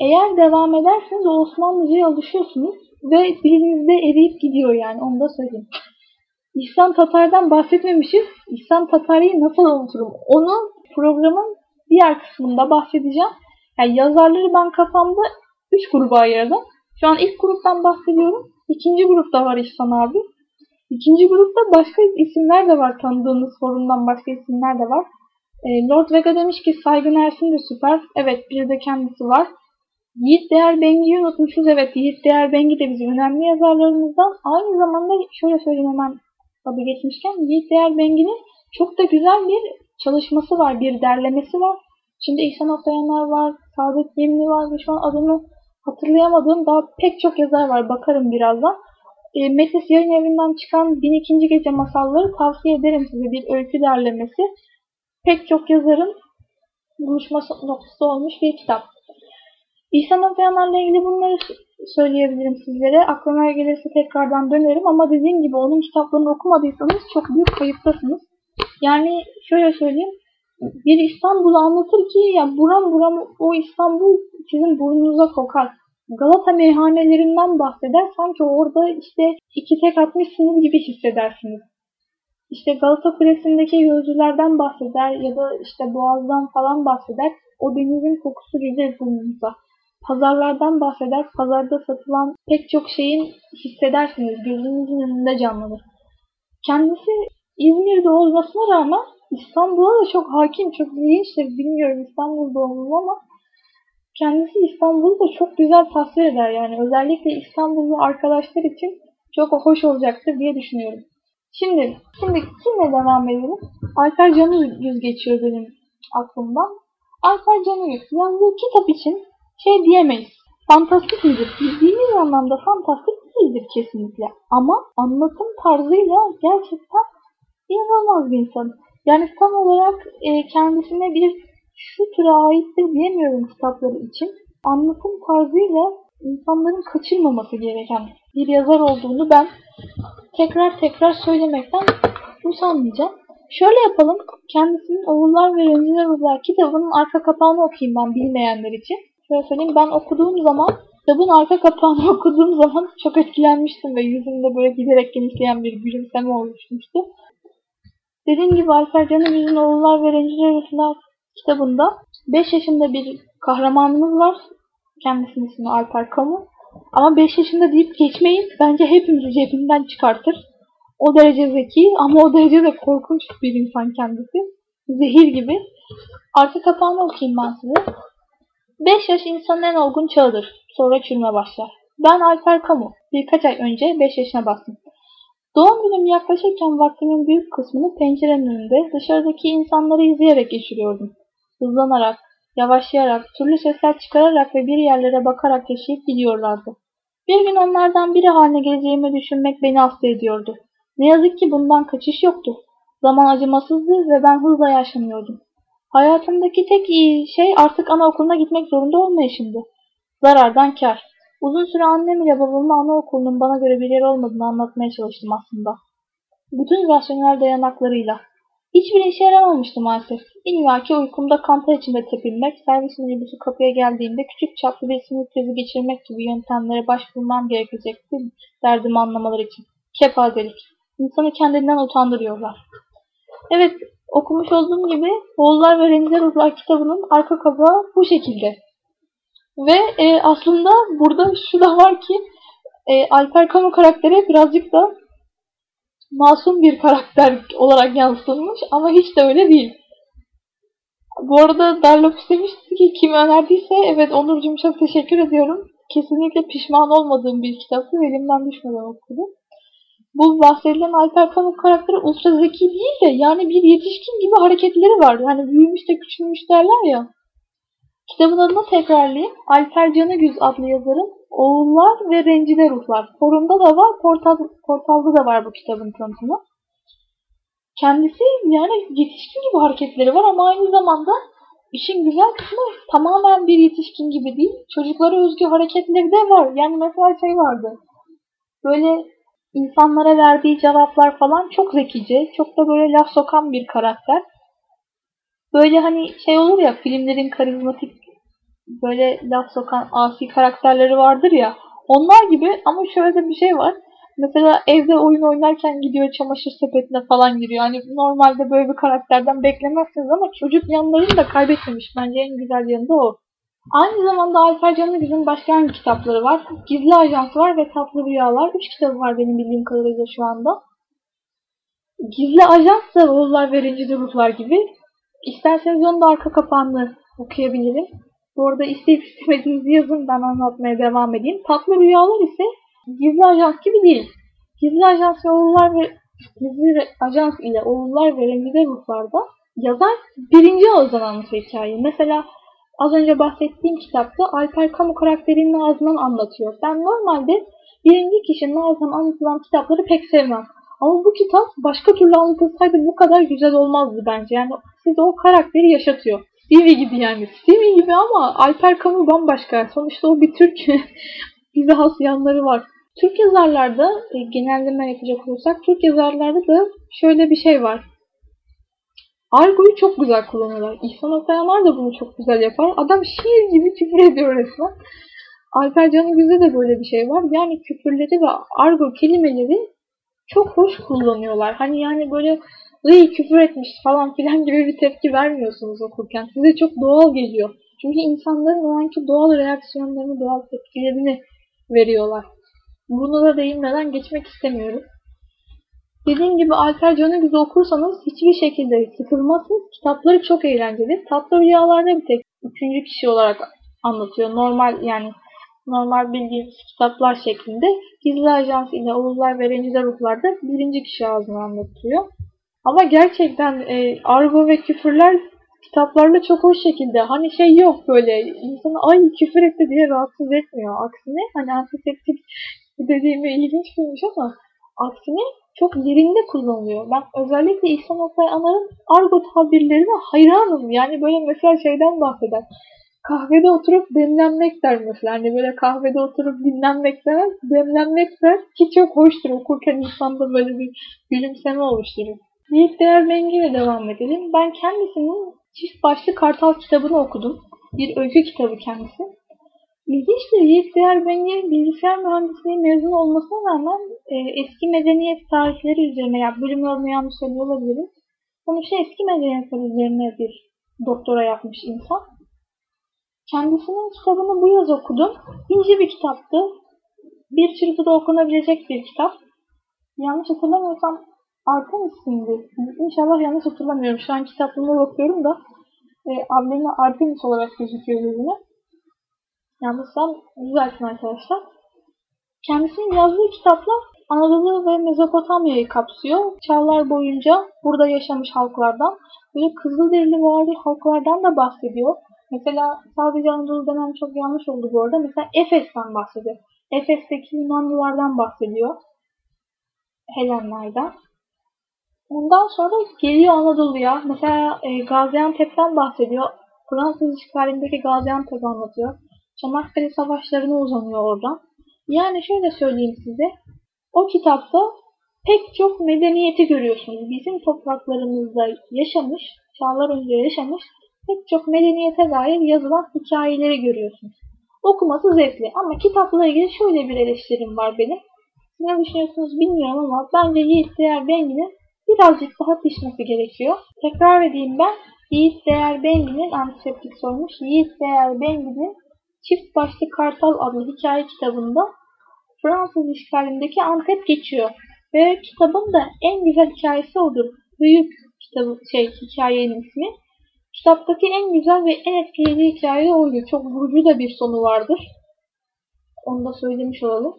eğer devam ederseniz o Osmanlıca'ya alışıyorsunuz ve dilinizde eriyip gidiyor yani onu da söyleyeyim. İhsan Tatar'dan bahsetmemişiz. İhsan Tatar'ı nasıl unuturum? Onu programın diğer kısmında bahsedeceğim. Yani yazarları ben kafamda 3 gruba ayırdım. Şu an ilk gruptan bahsediyorum. İkinci grupta var İhsan abi. İkinci grupta başka isimler de var. Tanıdığınız forumdan başka isimler de var. E, Lord Vega demiş ki Saygın Ersin de süper. Evet bir de kendisi var. Yiğit Değer Bengi'yi unutmuşuz. Evet Yiğit Değer Bengi de bizim önemli yazarlarımızdan. Aynı zamanda şöyle söyleyeyim hemen adı geçmişken Yiğit Değer Bengi'nin çok da güzel bir çalışması var. Bir derlemesi var. Şimdi İhsan Oktayanlar var. Saadet Yemli var. Şu an adını hatırlayamadığım daha pek çok yazar var. Bakarım birazdan. E, Metis yayın evinden çıkan 1002. Gece Masalları tavsiye ederim size bir öykü derlemesi. Pek çok yazarın buluşma noktası olmuş bir kitap. İhsan Okuyanlar'la ilgili bunları söyleyebilirim sizlere. Aklıma gelirse tekrardan dönerim ama dediğim gibi onun kitaplarını okumadıysanız çok büyük kayıptasınız. Yani şöyle söyleyeyim. Bir İstanbul'u anlatır ki ya buram buram o İstanbul sizin burnunuza kokar. Galata meyhanelerinden bahseder. Sanki orada işte iki tek atmışsınız gibi hissedersiniz. İşte Galata Kulesi'ndeki gözcülerden bahseder ya da işte Boğaz'dan falan bahseder. O denizin kokusu gelir burnunuza. Pazarlardan bahseder. Pazarda satılan pek çok şeyin hissedersiniz. Gözünüzün önünde canlanır. Kendisi İzmir'de olmasına rağmen İstanbul'a da çok hakim, çok ilginçtir. Bilmiyorum İstanbul doğumlu ama kendisi İstanbul'u da çok güzel tasvir eder. Yani özellikle İstanbullu arkadaşlar için çok hoş olacaktır diye düşünüyorum. Şimdi, şimdi kimle devam edelim? Alper Canı Yüz geçiyor benim aklımdan. Alper Canı Yüz yazdığı kitap için şey diyemeyiz. Fantastik midir? Bildiğimiz anlamda fantastik değildir kesinlikle. Ama anlatım tarzıyla gerçekten inanılmaz bir insan. Yani tam olarak e, kendisine bir şu türe aittir diyemiyorum kitapları için. Anlatım tarzıyla insanların kaçırmaması gereken bir yazar olduğunu ben tekrar tekrar söylemekten usanmayacağım. Şöyle yapalım. Kendisinin Oğullar ve Renciler Ruhlar kitabının arka kapağını okuyayım ben bilmeyenler için. Şöyle söyleyeyim ben okuduğum zaman kitabın arka kapağını okuduğum zaman çok etkilenmiştim ve yüzümde böyle giderek genişleyen bir gülümseme oluşmuştu. Dediğim gibi Alper Yüzün Oğullar ve Renciler Ruhlar kitabında 5 yaşında bir kahramanımız var. Kendisinin ismi Alper Kamu. Ama 5 yaşında deyip geçmeyin. Bence hepimizi cebinden çıkartır. O derece zeki ama o derece de korkunç bir insan kendisi. Zehir gibi. Arka kapağını okuyayım ben size. 5 yaş insanın en olgun çağıdır. Sonra çürüme başlar. Ben Alper Kamu. Birkaç ay önce 5 yaşına bastım. Doğum günüm yaklaşırken vaktimin büyük kısmını pencerenin önünde dışarıdaki insanları izleyerek geçiriyordum. Hızlanarak, yavaşlayarak, türlü sesler çıkararak ve bir yerlere bakarak yaşayıp gidiyorlardı. Bir gün onlardan biri haline geleceğimi düşünmek beni hasta ediyordu. Ne yazık ki bundan kaçış yoktu. Zaman acımasızdı ve ben hızla yaşlanıyordum. Hayatımdaki tek iyi şey artık anaokuluna gitmek zorunda olmayışımdı. Zarardan kar. Uzun süre annem ile babamın anaokulunun bana göre bir yer olmadığını anlatmaya çalıştım aslında. Bütün rasyonel dayanaklarıyla. Hiçbir işe yaramamıştı maalesef. İllaki uykumda kantar içinde tepinmek, servis minibüsü kapıya geldiğinde küçük çaplı bir sinir krizi geçirmek gibi yöntemlere başvurmam gerekecekti derdimi anlamaları için. Kepazelik. İnsanı kendinden utandırıyorlar. Evet, okumuş olduğum gibi Oğullar ve Renciler Ruhlar kitabının arka kapağı bu şekilde. Ve e, aslında burada şu da var ki e, Alper Kamu karakteri birazcık da masum bir karakter olarak yansıtılmış ama hiç de öyle değil. Bu arada Darlopus demişti ki kim önerdiyse evet Onurcuğum çok teşekkür ediyorum. Kesinlikle pişman olmadığım bir kitaptı ve elimden düşmeden okudum. Bu bahsedilen Alper Pamuk karakteri ultra zeki değil de yani bir yetişkin gibi hareketleri var. Hani büyümüş de küçülmüş derler ya. Kitabın adını tekrarlayayım. Alper Canıgüz adlı yazarın Oğullar ve Rencide Ruhlar. Forumda da var, portal, portalda da var bu kitabın tanıtımı. Kendisi yani yetişkin gibi hareketleri var ama aynı zamanda işin güzel kısmı tamamen bir yetişkin gibi değil. Çocuklara özgü hareketleri de var. Yani mesela şey vardı. Böyle insanlara verdiği cevaplar falan çok zekice, çok da böyle laf sokan bir karakter. Böyle hani şey olur ya filmlerin karizmatik böyle laf sokan asi karakterleri vardır ya. Onlar gibi ama şöyle bir şey var. Mesela evde oyun oynarken gidiyor çamaşır sepetine falan giriyor. Hani normalde böyle bir karakterden beklemezsiniz ama çocuk yanlarını da kaybetmemiş. Bence en güzel yanı o. Aynı zamanda Alper Canıgül'ün başka hangi kitapları var? Gizli Ajans var ve Tatlı Rüyalar. Üç kitabı var benim bildiğim kadarıyla şu anda. Gizli Ajans da Oğullar ve Rencide Ruhlar gibi. İsterseniz onu da arka kapağını okuyabilirim. Bu arada isteyip istemediğinizi yazın ben anlatmaya devam edeyim. Tatlı Rüyalar ise Gizli Ajans gibi değil. Gizli Ajans ve Oğullar ve Gizli Ajans ile Oğullar ve Rencide Ruhlar'da yazar birinci ağızdan anlatıyor hikayeyi. Mesela az önce bahsettiğim kitapta Alper Kamu karakterinin ağzından anlatıyor. Ben normalde birinci kişinin ağzından anlatılan kitapları pek sevmem. Ama bu kitap başka türlü anlatılsaydı bu kadar güzel olmazdı bence. Yani size o karakteri yaşatıyor. Stevie gibi yani. Stevie gibi ama Alper Camus bambaşka. Sonuçta o bir Türk. Bize has yanları var. Türk yazarlarda e, genelleme yapacak olursak Türk yazarlarda da şöyle bir şey var. Argo'yu çok güzel kullanıyorlar. İhsan Atayanlar da bunu çok güzel yapar. Adam şiir gibi küfür ediyor resmen. Alper Canıgüz'de de böyle bir şey var. Yani küfürleri ve argo kelimeleri çok hoş kullanıyorlar. Hani yani böyle iyi küfür etmiş falan filan gibi bir tepki vermiyorsunuz okurken. Size çok doğal geliyor. Çünkü insanların o anki doğal reaksiyonlarını, doğal tepkilerini veriyorlar. Bunu da değinmeden geçmek istemiyorum. Dediğim gibi Alper Canıgüz'ü okursanız hiçbir şekilde sıkılmazsınız. Kitapları çok eğlenceli. Tatlı Rüyalar'da bir tek üçüncü kişi olarak anlatıyor. Normal yani normal bildiğimiz kitaplar şeklinde. Gizli Ajans ile Oğuzlar ve Rencide Ruhlar'da birinci kişi ağzına anlatıyor. Ama gerçekten e, argo ve küfürler kitaplarla çok hoş şekilde. Hani şey yok böyle insana ay küfür etti diye rahatsız etmiyor. Aksine hani antiseptik dediğimi ilginç bulmuş ama aksine çok yerinde kullanılıyor. Ben özellikle İhsan Oktay Anar'ın argo tabirlerine hayranım. Yani böyle mesela şeyden bahseder. Kahvede oturup demlenmek der mesela. Hani böyle kahvede oturup dinlenmek demez. Demlenmek der ki çok hoştur. Okurken insanda böyle bir gülümseme oluşturur. Yiğit Değer Bengi'yle devam edelim. Ben kendisinin çift başlı Kartal kitabını okudum. Bir öykü kitabı kendisi. İlginçtir. Yiğit Değer Bengi bilgisayar mühendisliği mezun olmasına rağmen e, eski medeniyet tarihleri üzerine, yani bölüm yolunu yanlış söylüyor olabilirim. Sonuçta eski medeniyetler üzerine bir doktora yapmış insan. Kendisinin kitabını bu yaz okudum. İnce bir kitaptı. Bir çırpıda okunabilecek bir kitap. Yanlış hatırlamıyorsam Artemis'indi. İnşallah yanlış hatırlamıyorum. Şu an kitaplığına bakıyorum da e, ablemi Artemis olarak gözüküyor gözüme. Yanlışsam düzeltin arkadaşlar. Kendisinin yazdığı kitaplar Anadolu ve Mezopotamya'yı kapsıyor. Çağlar boyunca burada yaşamış halklardan, böyle Kızılderili vari halklardan da bahsediyor. Mesela sadece Anadolu demem çok yanlış oldu bu arada. Mesela Efes'ten bahsediyor. Efes'teki Yunanlılardan bahsediyor. Helenlerden. Ondan sonra geliyor Anadolu'ya. Mesela e, Gaziantep'ten bahsediyor. Fransız işgalindeki Gaziantep'i anlatıyor. Çanakkale savaşlarına uzanıyor oradan. Yani şöyle söyleyeyim size. O kitapta pek çok medeniyeti görüyorsunuz. Bizim topraklarımızda yaşamış, çağlar önce yaşamış pek çok medeniyete dair yazılan hikayeleri görüyorsunuz. Okuması zevkli ama kitapla ilgili şöyle bir eleştirim var benim. Ne düşünüyorsunuz bilmiyorum ama bence Yiğit Değer Bengi'nin birazcık daha pişmesi gerekiyor. Tekrar edeyim ben. Yiğit Değer Bengi'nin antiseptik sormuş. Yiğit Değer Bengi'nin Çift Başlı Kartal adlı hikaye kitabında Fransız işgalindeki Antep geçiyor. Ve kitabın da en güzel hikayesi odur. Büyük kitabı, şey, hikayenin ismi. Kitaptaki en güzel ve en etkileyici hikaye oydu. Çok vurucu da bir sonu vardır. Onu da söylemiş olalım.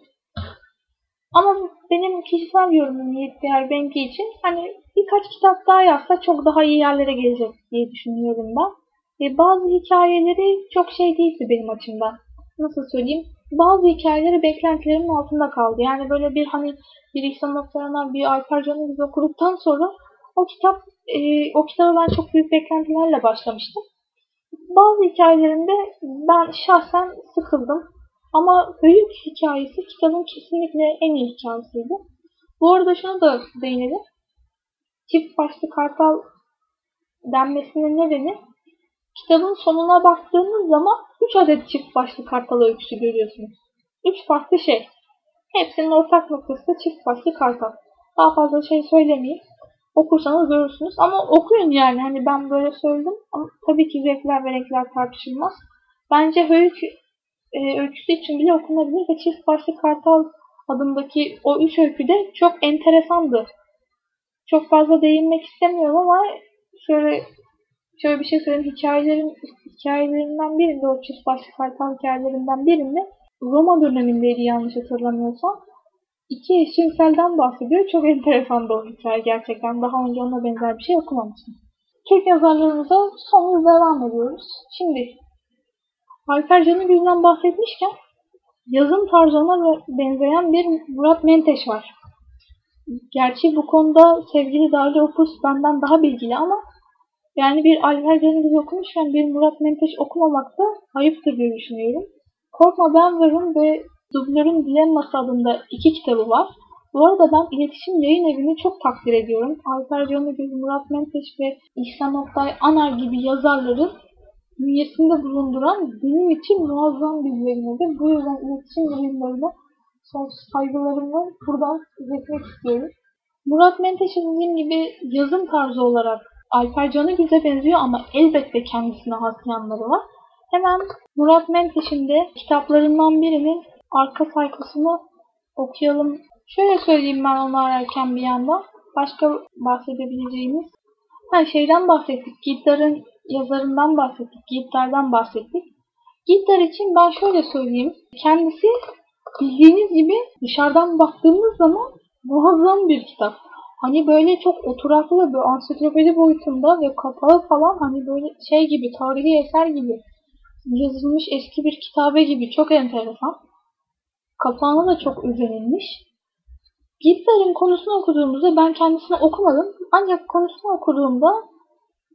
Ama benim kişisel yorumum Yiğit Benki için hani birkaç kitap daha yazsa çok daha iyi yerlere gelecek diye düşünüyorum ben. E, bazı hikayeleri çok şey değildi benim açımdan. Nasıl söyleyeyim? Bazı hikayeleri beklentilerimin altında kaldı. Yani böyle bir hani bir İhsan Noktaran'a bir Alper Can'ı okuduktan sonra o kitap e, o kitabı ben çok büyük beklentilerle başlamıştım. Bazı hikayelerinde ben şahsen sıkıldım. Ama büyük hikayesi kitabın kesinlikle en iyi hikayesiydi. Bu arada şunu da değinelim. Çift başlı kartal denmesinin nedeni kitabın sonuna baktığınız zaman 3 adet çift başlı kartal öyküsü görüyorsunuz. 3 farklı şey. Hepsinin ortak noktası da çift başlı kartal. Daha fazla şey söylemeyeyim. Okursanız görürsünüz. Ama okuyun yani. Hani ben böyle söyledim. Ama tabii ki zevkler ve renkler tartışılmaz. Bence öykü, e, öyküsü için bile okunabilir ve çift başlı kartal adındaki o üç öykü de çok enteresandı. Çok fazla değinmek istemiyorum ama şöyle şöyle bir şey söyleyeyim. Hikayelerin, hikayelerinden birinde o çift başlı kartal hikayelerinden birinde Roma dönemindeydi yanlış hatırlamıyorsam. İki eşcinselden bahsediyor. Çok enteresan bir hikaye gerçekten. Daha önce ona benzer bir şey okumamıştım. Türk yazarlarımıza son devam ediyoruz. Şimdi Alper Canıgül'den bahsetmişken yazım tarzına benzeyen bir Murat Menteş var. Gerçi bu konuda sevgili Dali Opus benden daha bilgili ama yani bir Alper Cengiz okumuşken bir Murat Menteş okumamak da ayıptır diye düşünüyorum. Korkma Ben Varım ve Dublörün Dilemması adında iki kitabı var. Bu arada ben iletişim yayın evini çok takdir ediyorum. Alper Canıgöz, Murat Menteş ve İhsan Oktay Anar gibi yazarları bünyesinde bulunduran benim için muazzam bir yayın Bu yüzden iletişim yayınlarına sonsuz saygılarımı buradan iletmek istiyorum. Murat Menteş'in dediğim gibi yazım tarzı olarak Alper Canıgöz'e benziyor ama elbette kendisine has yanları var. Hemen Murat Menteş'in de kitaplarından birinin arka sayfasını okuyalım. Şöyle söyleyeyim ben onu ararken bir yandan. Başka bahsedebileceğimiz her şeyden bahsettik. Gittar'ın yazarından bahsettik. Gittar'dan bahsettik. Gittar için ben şöyle söyleyeyim. Kendisi bildiğiniz gibi dışarıdan baktığımız zaman muazzam bir kitap. Hani böyle çok oturaklı bir ansiklopedi boyutunda ve kapağı falan hani böyle şey gibi tarihi eser gibi yazılmış eski bir kitabe gibi çok enteresan. Kapağına da çok özenilmiş. Gitler'in konusunu okuduğumuzda ben kendisini okumadım. Ancak konusunu okuduğumda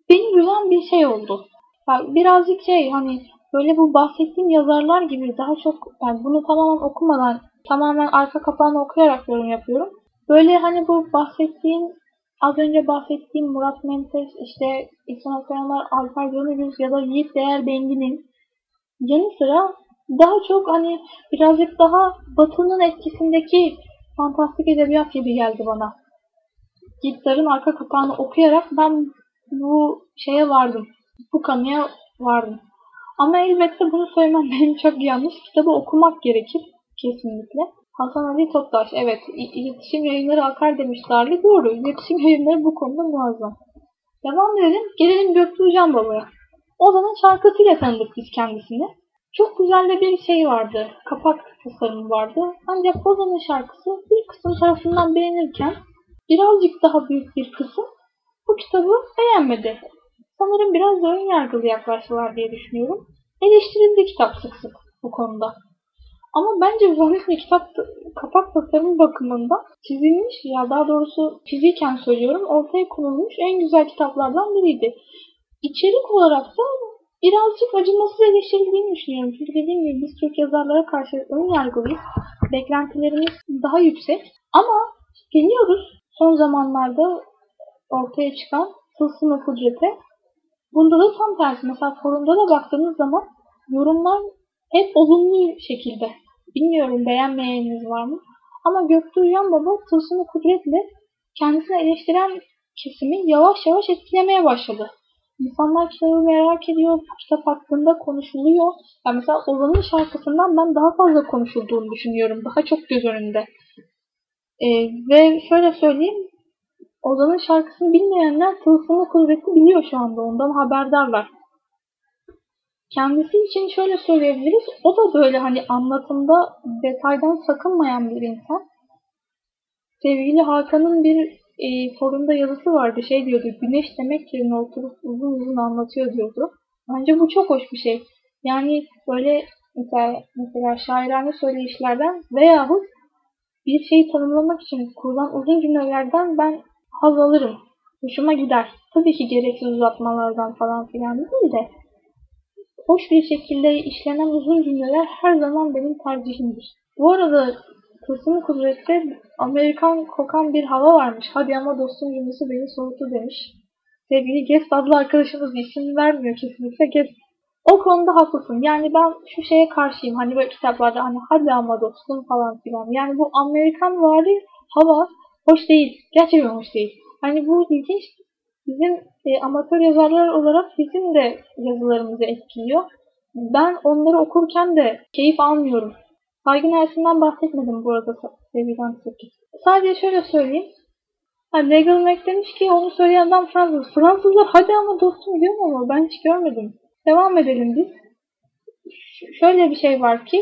beni güzel bir şey oldu. Yani birazcık şey hani böyle bu bahsettiğim yazarlar gibi daha çok yani bunu tamamen okumadan tamamen arka kapağını okuyarak yorum yapıyorum. Böyle hani bu bahsettiğim az önce bahsettiğim Murat Menteş, işte İhsan Okuyanlar, Alper Gönülüz ya da Yiğit Değer Bengi'nin yanı sıra daha çok hani birazcık daha Batı'nın etkisindeki fantastik edebiyat gibi geldi bana. Gittar'ın arka kapağını okuyarak ben bu şeye vardım. Bu kanıya vardım. Ama elbette bunu söylemem benim çok yanlış. Kitabı okumak gerekir. Kesinlikle. Hasan Ali Toptaş. Evet. iletişim yayınları akar demiş Darli. Doğru. İletişim yayınları bu konuda muazzam. Devam edelim. Gelelim Göktuğ Can Baba'ya. O zaman şarkısıyla tanıdık biz kendisini. Çok güzel de bir şey vardı. Kapak tasarımı vardı. Ancak Ozan'ın şarkısı bir kısım tarafından beğenirken birazcık daha büyük bir kısım bu kitabı beğenmedi. Sanırım biraz da ön yargılı yaklaştılar diye düşünüyorum. Eleştirildi kitap sık sık bu konuda. Ama bence Vahis'in kitap kapak tasarımı bakımında çizilmiş ya daha doğrusu fiziken söylüyorum ortaya konulmuş en güzel kitaplardan biriydi. İçerik olarak da birazcık acımasız eleştirildiğini düşünüyorum. Çünkü dediğim gibi biz Türk yazarlara karşı ön yargılıyız. Beklentilerimiz daha yüksek. Ama geliyoruz son zamanlarda ortaya çıkan tılsım kudrete. Bunda da tam tersi. Mesela forumda da baktığınız zaman yorumlar hep olumlu şekilde. Bilmiyorum beğenmeyeniniz var mı? Ama Göktuğ Yan Baba tılsımı kudretle kendisini eleştiren kesimi yavaş yavaş etkilemeye başladı. İnsanlar kitabı merak ediyor. Bu kitap hakkında konuşuluyor. Yani mesela Ozan'ın şarkısından ben daha fazla konuşulduğunu düşünüyorum. Daha çok göz önünde. Ee, ve şöyle söyleyeyim. Ozan'ın şarkısını bilmeyenler tılsımı kudreti biliyor şu anda. Ondan haberdarlar. Kendisi için şöyle söyleyebiliriz. O da böyle hani anlatımda detaydan sakınmayan bir insan. Sevgili Hakan'ın bir e, forumda yazısı vardı. Şey diyordu, güneş demek yerine oturup uzun uzun anlatıyor diyordu. Bence bu çok hoş bir şey. Yani böyle mesela, mesela şairane söyleyişlerden veyahut bir şeyi tanımlamak için kurulan uzun cümlelerden ben haz alırım. Hoşuma gider. Tabii ki gereksiz uzatmalardan falan filan değil de hoş bir şekilde işlenen uzun cümleler her zaman benim tercihimdir. Bu arada Tılsım kudrette Amerikan kokan bir hava varmış. Hadi ama dostum cümlesi beni soğuttu demiş. Sevgili Guest adlı arkadaşımız isim vermiyor kesinlikle. Guest. O konuda haklısın. Yani ben şu şeye karşıyım. Hani böyle kitaplarda hani hadi ama dostum falan filan. Yani bu Amerikan vari hava hoş değil. Gerçekten hoş değil. Hani bu ilginç bizim e, amatör yazarlar olarak bizim de yazılarımızı etkiliyor. Ben onları okurken de keyif almıyorum. Saygın Ersin'den bahsetmedim bu arada sevgili Antisoki. Sadece şöyle söyleyeyim. Hani Legal Mac demiş ki onu söyleyen adam Fransız. Fransızlar hadi ama dostum diyor ama ben hiç görmedim. Devam edelim biz. Ş şöyle bir şey var ki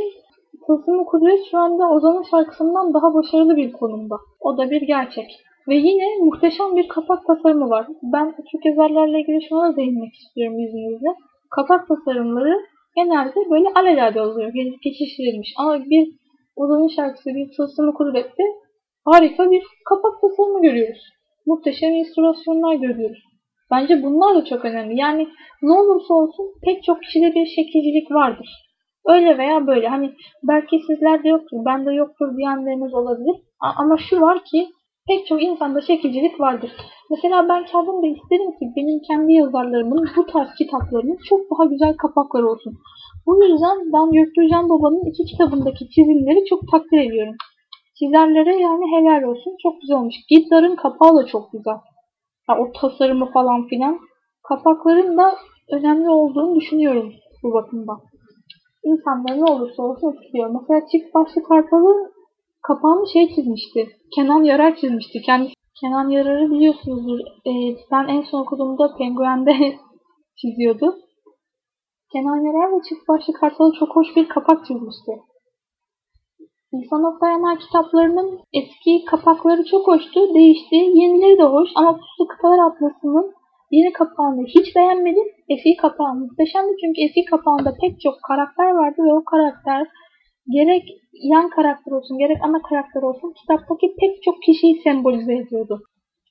Tılsımı Kudret şu anda Ozan'ın şarkısından daha başarılı bir konumda. O da bir gerçek. Ve yine muhteşem bir kapak tasarımı var. Ben Türk yazarlarla ilgili şuna değinmek istiyorum izninizle. Kapak tasarımları genelde böyle alelade oluyor. Gelip geçiştirilmiş. Ama bir Ozan'ın şarkısı bir tılsımı kudrette harika bir kapak tasarımı görüyoruz. Muhteşem illüstrasyonlar görüyoruz. Bence bunlar da çok önemli. Yani ne olursa olsun pek çok kişide bir şekilcilik vardır. Öyle veya böyle. Hani belki sizlerde yoktur, bende yoktur diyenleriniz olabilir. Ama şu var ki pek çok insanda şekilcilik vardır. Mesela ben kendim de isterim ki benim kendi yazarlarımın bu tarz kitaplarının çok daha güzel kapakları olsun. Bu yüzden ben Göktuğ Can Baba'nın iki kitabındaki çizimleri çok takdir ediyorum. Çizerlere yani helal olsun. Çok güzel olmuş. Giddar'ın kapağı da çok güzel. Yani o tasarımı falan filan. Kapakların da önemli olduğunu düşünüyorum bu bakımdan. İnsanlar ne olursa olsun istiyor. Mesela çift başlı kartalı kapağını şey çizmişti. Kenan Yarar çizmişti. Kendisi Kenan Yarar'ı biliyorsunuzdur. Ee, ben en son okuduğumda Penguen'de çiziyordu. Kenan Yarar ve çift başlı kartalı çok hoş bir kapak çizmişti. İhsan Oktayanar kitaplarının eski kapakları çok hoştu, değişti. Yenileri de hoş ama Puslu Kıtalar Atlası'nın yeni kapağını hiç beğenmedim. Eski kapağı muhteşemdi çünkü eski kapağında pek çok karakter vardı ve o karakter gerek yan karakter olsun gerek ana karakter olsun kitaptaki pek çok kişiyi sembolize ediyordu.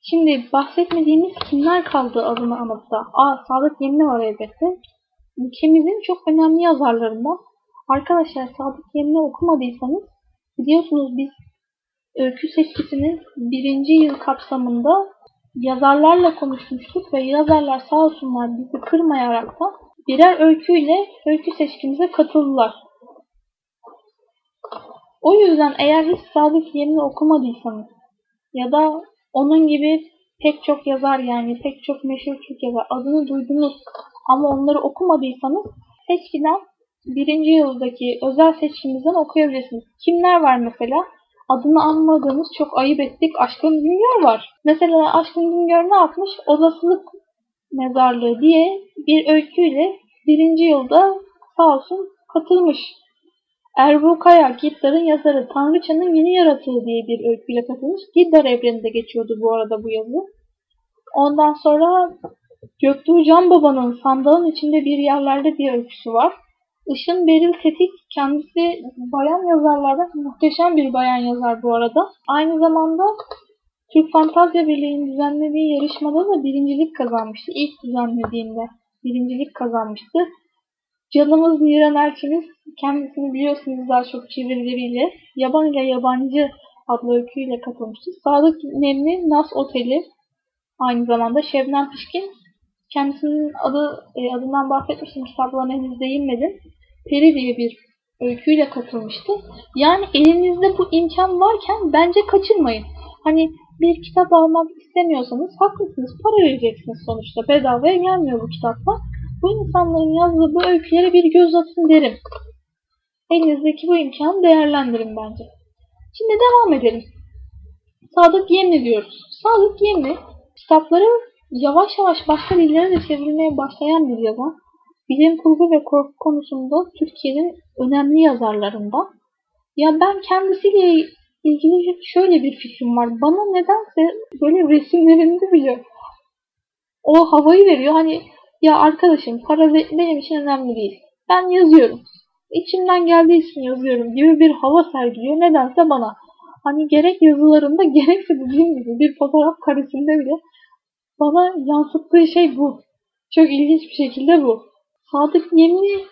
Şimdi bahsetmediğimiz kimler kaldı adını anıpta? Aa Sadık Yemli var elbette. Ülkemizin çok önemli yazarlarından. Arkadaşlar Sadık Yemli okumadıysanız biliyorsunuz biz öykü seçkisinin birinci yıl kapsamında yazarlarla konuşmuştuk ve yazarlar sağ olsunlar bizi kırmayarak da birer öyküyle öykü seçkimize katıldılar. O yüzden eğer hiç Sadık Yerini okumadıysanız ya da onun gibi pek çok yazar yani pek çok meşhur Türk yazar adını duydunuz ama onları okumadıysanız seçkiden birinci yıldaki özel seçkimizden okuyabilirsiniz. Kimler var mesela? Adını anmadığımız çok ayıp ettik Aşkın Güngör var. Mesela Aşkın Güngör ne yapmış? Olasılık mezarlığı diye bir öyküyle birinci yılda sağ olsun katılmış. Erbu Kaya, Giddar'ın yazarı Tanrıçanın Yeni Yaratığı diye bir öyküyle katılmış. Giddar evreninde geçiyordu bu arada bu yazı. Ondan sonra Göktuğ Can Baba'nın Sandalın içinde bir yerlerde bir öyküsü var. Işın Beril Tetik kendisi bayan yazarlardan muhteşem bir bayan yazar bu arada. Aynı zamanda Türk Fantazya Birliği'nin düzenlediği yarışmada da birincilik kazanmıştı. İlk düzenlediğinde birincilik kazanmıştı. Canımız Niran Erçimiz kendisini biliyorsunuz daha çok çevirileriyle Yaban ile Yabancı adlı öyküyle katılmıştı. Sadık Nemli Nas Oteli aynı zamanda Şebnem Pişkin kendisinin adı e, adından bahsetmiştim kitaplarına henüz değinmedim. Peri diye bir öyküyle katılmıştı. Yani elinizde bu imkan varken bence kaçırmayın. Hani bir kitap almak istemiyorsanız haklısınız. Para vereceksiniz sonuçta. Bedavaya gelmiyor bu kitaplar. Bu insanların yazdığı bu öykülere bir göz atın derim. Elinizdeki bu imkanı değerlendirin bence. Şimdi devam edelim. Sadık Yemli diyoruz. Sadık Yemli kitapları yavaş yavaş başka dillere de çevrilmeye başlayan bir yazar. Bilim kurgu ve korku konusunda Türkiye'nin önemli yazarlarından. Ya ben kendisiyle ilgili şöyle bir fikrim var. Bana nedense böyle resimlerinde bile o havayı veriyor. Hani ya arkadaşım para benim için önemli değil. Ben yazıyorum. İçimden geldiği için yazıyorum gibi bir hava sergiliyor. Nedense bana. Hani gerek yazılarında gerekse dediğim gibi bir fotoğraf karesinde bile bana yansıttığı şey bu. Çok ilginç bir şekilde bu. Sadık Yemli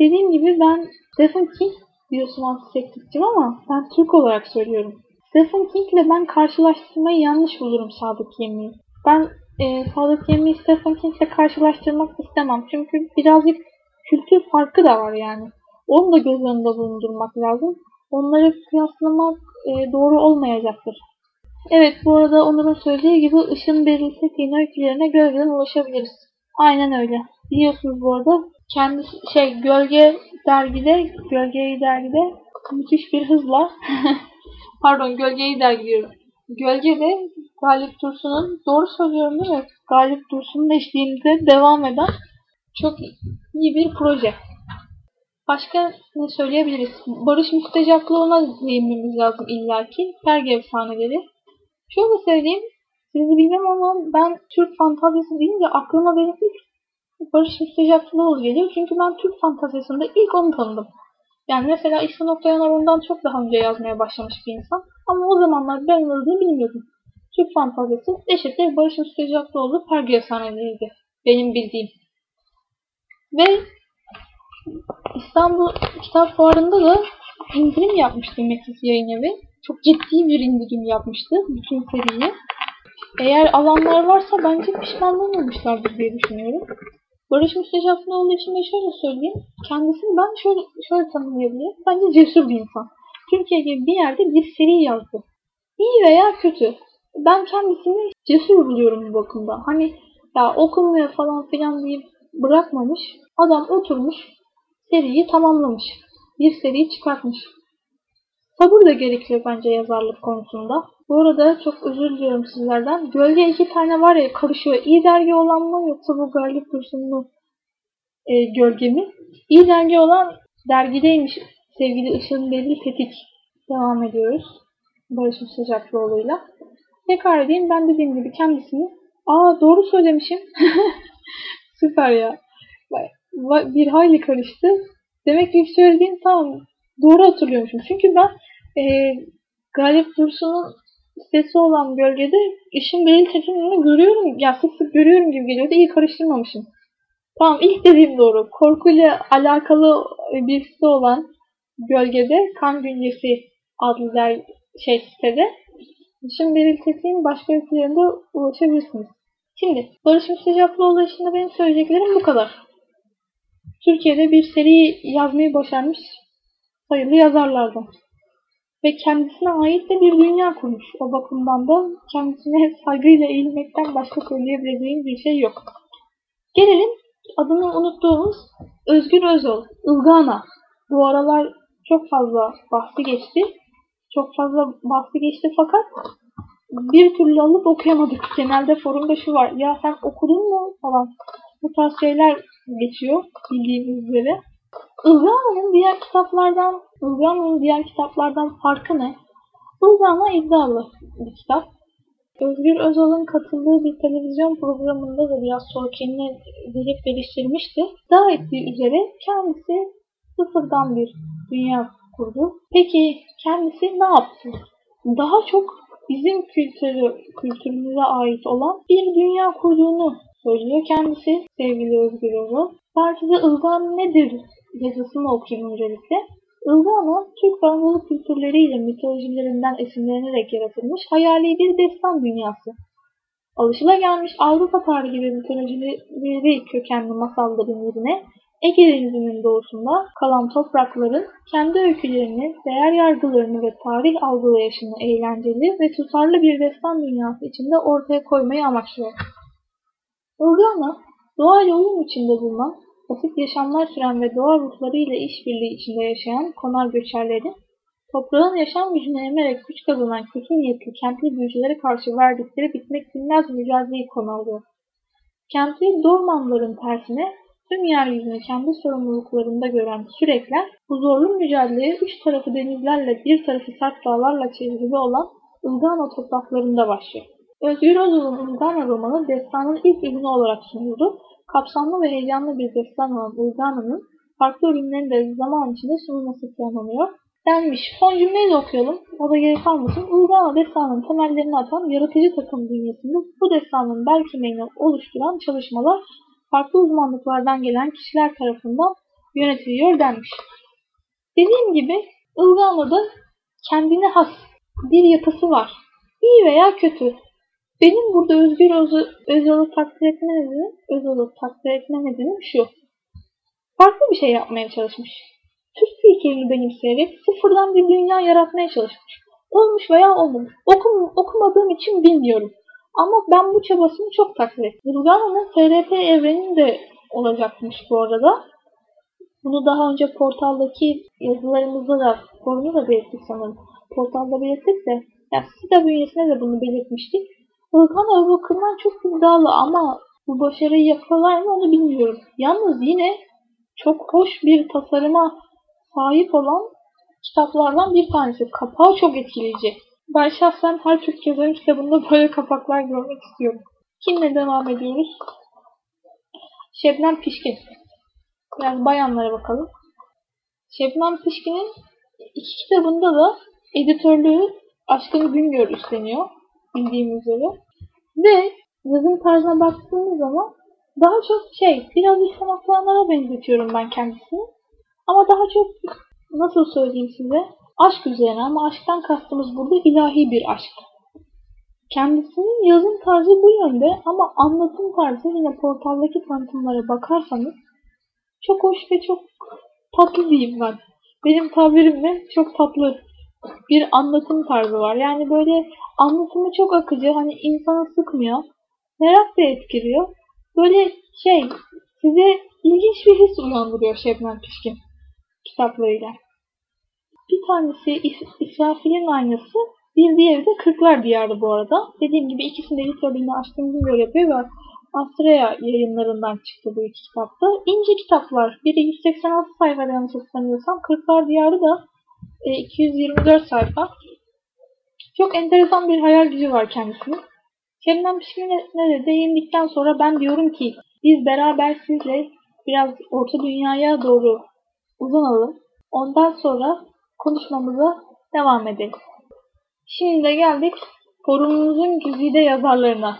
dediğim gibi ben Stephen King diyorsun antisektipçim ama ben Türk olarak söylüyorum. Stephen King ile ben karşılaştırmayı yanlış bulurum Sadık Yemli'yi. Ben e, Sadık Yemli'yi Stephen King ile karşılaştırmak istemem. Çünkü birazcık kültür farkı da var yani. Onu da göz önünde bulundurmak lazım. Onları kıyaslamak e, doğru olmayacaktır. Evet bu arada Onur'un söylediği gibi ışın belirti yeni öykülerine gölgeden ulaşabiliriz. Aynen öyle. Biliyorsunuz bu arada kendisi şey gölge dergide gölgeyi dergide müthiş bir hızla pardon gölgeyi dergi diyorum. Gölgede Galip Dursun'un doğru söylüyorum değil mi? Galip Dursun'un eşliğinde devam eden çok iyi bir proje. Başka ne söyleyebiliriz? Barış müstecaklığına değinmemiz lazım illaki. Perge efsaneleri. Şöyle söyleyeyim. Sizi bilmem ama ben Türk fantazyası deyince aklıma benim ilk Barış Müstecaklıoğlu geliyor. Çünkü ben Türk fantazisinde ilk onu tanıdım. Yani mesela İhsan Oktayanar ondan çok daha önce yazmaya başlamış bir insan. Ama o zamanlar ben adını bilmiyordum. Türk fantazisi eşittir Barış Müstecaklıoğlu Pergi Efsaneleriydi. Benim bildiğim. Ve İstanbul Kitap Fuarı'nda da indirim yapmıştı Metis Yayın Evi. Çok ciddi bir indirim yapmıştı bütün seriyi. Eğer alanlar varsa bence pişmanlanmamışlardır diye düşünüyorum. Barış Müstecaplıoğlu için de şöyle söyleyeyim. Kendisini ben şöyle, şöyle tanımlayabilirim. Bence cesur bir insan. Türkiye gibi bir yerde bir seri yazdı. İyi veya kötü. Ben kendisini cesur buluyorum bu bakımda. Hani ya okunmuyor falan filan deyip bırakmamış. Adam oturmuş seriyi tamamlamış. Bir seri çıkartmış. Sabır da gerekiyor bence yazarlık konusunda. Bu arada çok özür diliyorum sizlerden. Gölge iki tane var ya karışıyor. İyi dergi olan mı yoksa bu Galip Dursunlu e, gölge mi? İyi dergi olan dergideymiş sevgili Işın Beril Tetik. Devam ediyoruz. Barış Sıcaklıoğlu'yla. Tekrar edeyim ben dediğim gibi kendisini Aa doğru söylemişim. Süper ya. Bir hayli karıştı. Demek ki söylediğim tamam doğru hatırlıyormuşum. Çünkü ben e, Galip Dursun'un sesi olan bölgede işin belli seçimlerini görüyorum. Ya sık sık görüyorum gibi geliyordu. İyi karıştırmamışım. Tamam ilk dediğim doğru. Korkuyla alakalı birisi olan gölgede Kan Güncesi adlı der, şey sitede işin belirtisinin başka ülkelerinde ulaşabilirsiniz. Şimdi Barış Müstecaplıoğlu için benim söyleyeceklerim bu kadar. Türkiye'de bir seri yazmayı başarmış sayılı yazarlardan ve kendisine ait de bir dünya kurmuş. O bakımdan da kendisine saygıyla eğilmekten başka söyleyebileceğim bir şey yok. Gelelim adını unuttuğumuz Özgür Özol, Ilgana. Bu aralar çok fazla bahsi geçti. Çok fazla bahsi geçti fakat bir türlü alıp okuyamadık. Genelde forumda şu var. Ya sen okudun mu falan. Bu tarz şeyler geçiyor bildiğiniz üzere. Ilgana'nın diğer kitaplardan Ilgana'nın diğer kitaplardan farkı ne? Ilgana iddialı bir kitap. Özgür Özal'ın katıldığı bir televizyon programında da biraz sonra kendine verip geliştirmişti. Daha ettiği üzere kendisi sıfırdan bir dünya kurdu. Peki kendisi ne yaptı? Daha çok bizim kültürü, kültürümüze ait olan bir dünya kurduğunu söylüyor kendisi sevgili Özgür Özal. Ben size Ilgan nedir yazısını okuyayım öncelikle. Ilgana, Türk Anadolu kültürleriyle mitolojilerinden esinlenerek yaratılmış hayali bir destan dünyası. Alışılagelmiş Avrupa tarihi ve mitolojileri kökenli masalların yerine Ege Denizi'nin doğusunda kalan toprakların kendi öykülerini, değer yargılarını ve tarih algılayışını eğlenceli ve tutarlı bir destan dünyası içinde ortaya koymayı amaçlıyor. Ilgana, doğayla uyum içinde bulunan Basit yaşamlar süren ve doğa ruhlarıyla işbirliği içinde yaşayan konar göçerleri, toprağın yaşam gücünü emerek güç kazanan kötü niyetli kentli büyücülere karşı verdikleri bitmek bilmez mücadeleyi konu alıyor. Kentli dormanların tersine tüm yeryüzünü kendi sorumluluklarında gören sürekler, bu zorlu mücadeleye üç tarafı denizlerle bir tarafı sert dağlarla çevrili olan Ilgana topraklarında başlıyor. Özgür Özal'ın Ilgana romanı destanın ilk ürünü olarak sunuldu Kapsamlı ve heyecanlı bir destan olan Ulgana'nın farklı ürünlerin de zaman içinde sunulması planlanıyor. Denmiş. Son cümleyi de okuyalım. O da gerek kalmasın. Ulgana destanının temellerini atan yaratıcı takım bünyesinde bu destanın bel kemiğini oluşturan çalışmalar farklı uzmanlıklardan gelen kişiler tarafından yönetiliyor denmiş. Dediğim gibi Ilgana'da kendine has bir yapısı var. İyi veya kötü. Benim burada Özgür Özal'ı takdir etme nedenim, Özal'ı takdir etme nedenim şu. Farklı bir şey yapmaya çalışmış. Türk kültürünü benimseyerek sıfırdan bir dünya yaratmaya çalışmış. Olmuş veya olmamış. Okum, okumadığım için bilmiyorum. Ama ben bu çabasını çok takdir ettim. Lugano'nun FRP evreni de olacakmış bu arada. Bunu daha önce portaldaki yazılarımızda da, forumda da belirttik sanırım. Portalda belirttik de, ya site bünyesine de bunu belirtmiştik. Volkan bakımdan çok iddialı ama bu başarıyı yapıyorlar mı onu bilmiyorum. Yalnız yine çok hoş bir tasarıma sahip olan kitaplardan bir tanesi. Kapağı çok etkileyici. Ben şahsen her Türk yazarın kitabında böyle kapaklar görmek istiyorum. Kimle devam ediyoruz? Şebnem Pişkin. Biraz bayanlara bakalım. Şebnem Pişkin'in iki kitabında da editörlüğü Aşkın Güngör üstleniyor. Bildiğim üzere. Ve yazım tarzına baktığımız zaman daha çok şey, biraz İhsan Aklanlar'a benzetiyorum ben kendisini. Ama daha çok nasıl söyleyeyim size? Aşk üzerine ama aşktan kastımız burada ilahi bir aşk. Kendisinin yazım tarzı bu yönde ama anlatım tarzı yine portaldaki tanıtımlara bakarsanız çok hoş ve çok tatlı diyeyim ben. Benim tabirimle çok tatlı bir anlatım tarzı var. Yani böyle anlatımı çok akıcı, hani insanı sıkmıyor. Merak da etkiliyor. Böyle şey, size ilginç bir his uyandırıyor Şebnem Pişkin kitaplarıyla. Bir tanesi İs- İsrafil'in aynası, bir diğeri de Kırklar Diyarı bu arada. Dediğim gibi ikisinde editörlüğünü açtığımız göre yapıyor ve Astrea yayınlarından çıktı bu iki kitapta. İnce kitaplar. Biri 186 sayfa yanlış hatırlamıyorsam. Kırklar Diyarı da e, 224 sayfa. Çok enteresan bir hayal gücü var kendisinin. Şebnem Pişkin'e değindikten sonra ben diyorum ki biz beraber sizle biraz orta dünyaya doğru uzanalım. Ondan sonra konuşmamıza devam edelim. Şimdi de geldik forumumuzun güzide yazarlarına.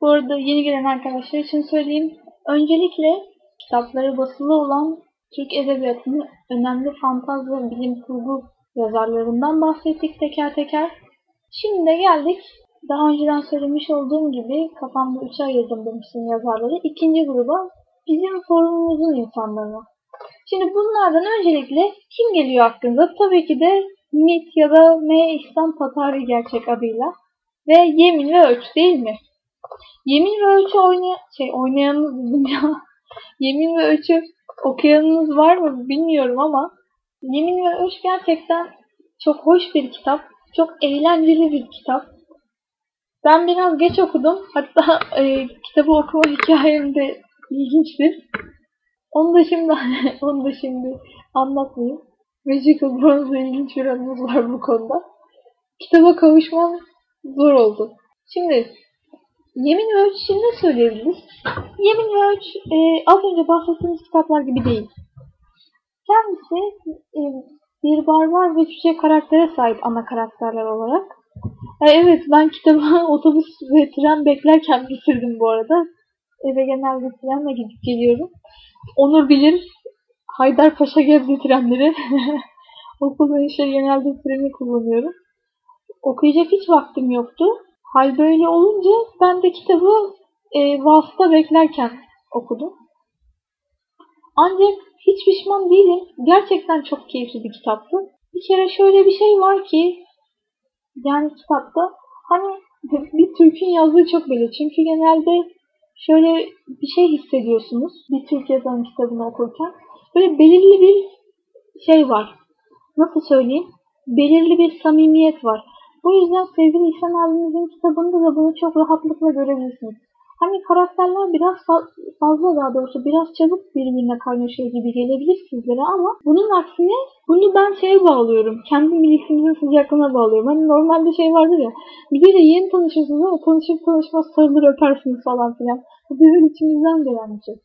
Bu arada yeni gelen arkadaşlar için söyleyeyim. Öncelikle kitapları basılı olan Türk Edebiyatı'nın önemli fantaz ve bilim kurgu yazarlarından bahsettik teker teker. Şimdi de geldik. Daha önceden söylemiş olduğum gibi kafamda üçe ayırdım demiştim yazarları. İkinci gruba bizim forumumuzun insanlarına. Şimdi bunlardan öncelikle kim geliyor aklınıza? Tabii ki de MIT ya da M. İhsan Tatari gerçek adıyla. Ve Yemin ve Ölç değil mi? Yemin ve Ölçü oynay şey, oynayanınız ya. Yemin ve Ölçü okuyanınız var mı bilmiyorum ama Yemin ve Ölç gerçekten çok hoş bir kitap. Çok eğlenceli bir kitap. Ben biraz geç okudum. Hatta e, kitabı okuma hikayem de ilginçtir. Onu da şimdi, onu da şimdi anlatmayayım. Magical Bronze'la ilginç bir anımız var bu konuda. Kitaba kavuşmam zor oldu. Şimdi Yemin ve Ölç için ne söyleyebiliriz? Yemin ve Ölç e, az önce bahsettiğimiz kitaplar gibi değil. Kendisi e, bir barbar ve cüce karaktere sahip ana karakterler olarak. E, evet ben kitabı otobüs ve tren beklerken bitirdim bu arada. Eve genelde trenle gidip geliyorum. Onur bilir Haydarpaşa Gebze trenleri. Okul dönüşte genelde treni kullanıyorum. Okuyacak hiç vaktim yoktu. Hal böyle olunca ben de kitabı e, vasıta beklerken okudum. Ancak hiç pişman değilim. Gerçekten çok keyifli bir kitaptı. Bir kere şöyle bir şey var ki yani kitapta hani bir Türk'ün yazdığı çok belli. Çünkü genelde şöyle bir şey hissediyorsunuz bir Türk yazarın kitabını okurken. Böyle belirli bir şey var. Nasıl söyleyeyim? Belirli bir samimiyet var. Bu yüzden sevgili İhsan abimizin kitabında da bunu çok rahatlıkla görebilirsiniz. Hani karakterler biraz fa- fazla daha doğrusu biraz çabuk birbirine kaynaşıyor gibi gelebilir sizlere ama bunun aksine bunu ben şeye bağlıyorum. Kendi ilişkimizin sıcaklığına bağlıyorum. Hani normalde şey vardır ya bir kere yeni tanışırsınız ama tanışıp tanışmaz sarılır öpersiniz falan filan. Bu bizim içimizden gelen bir şey.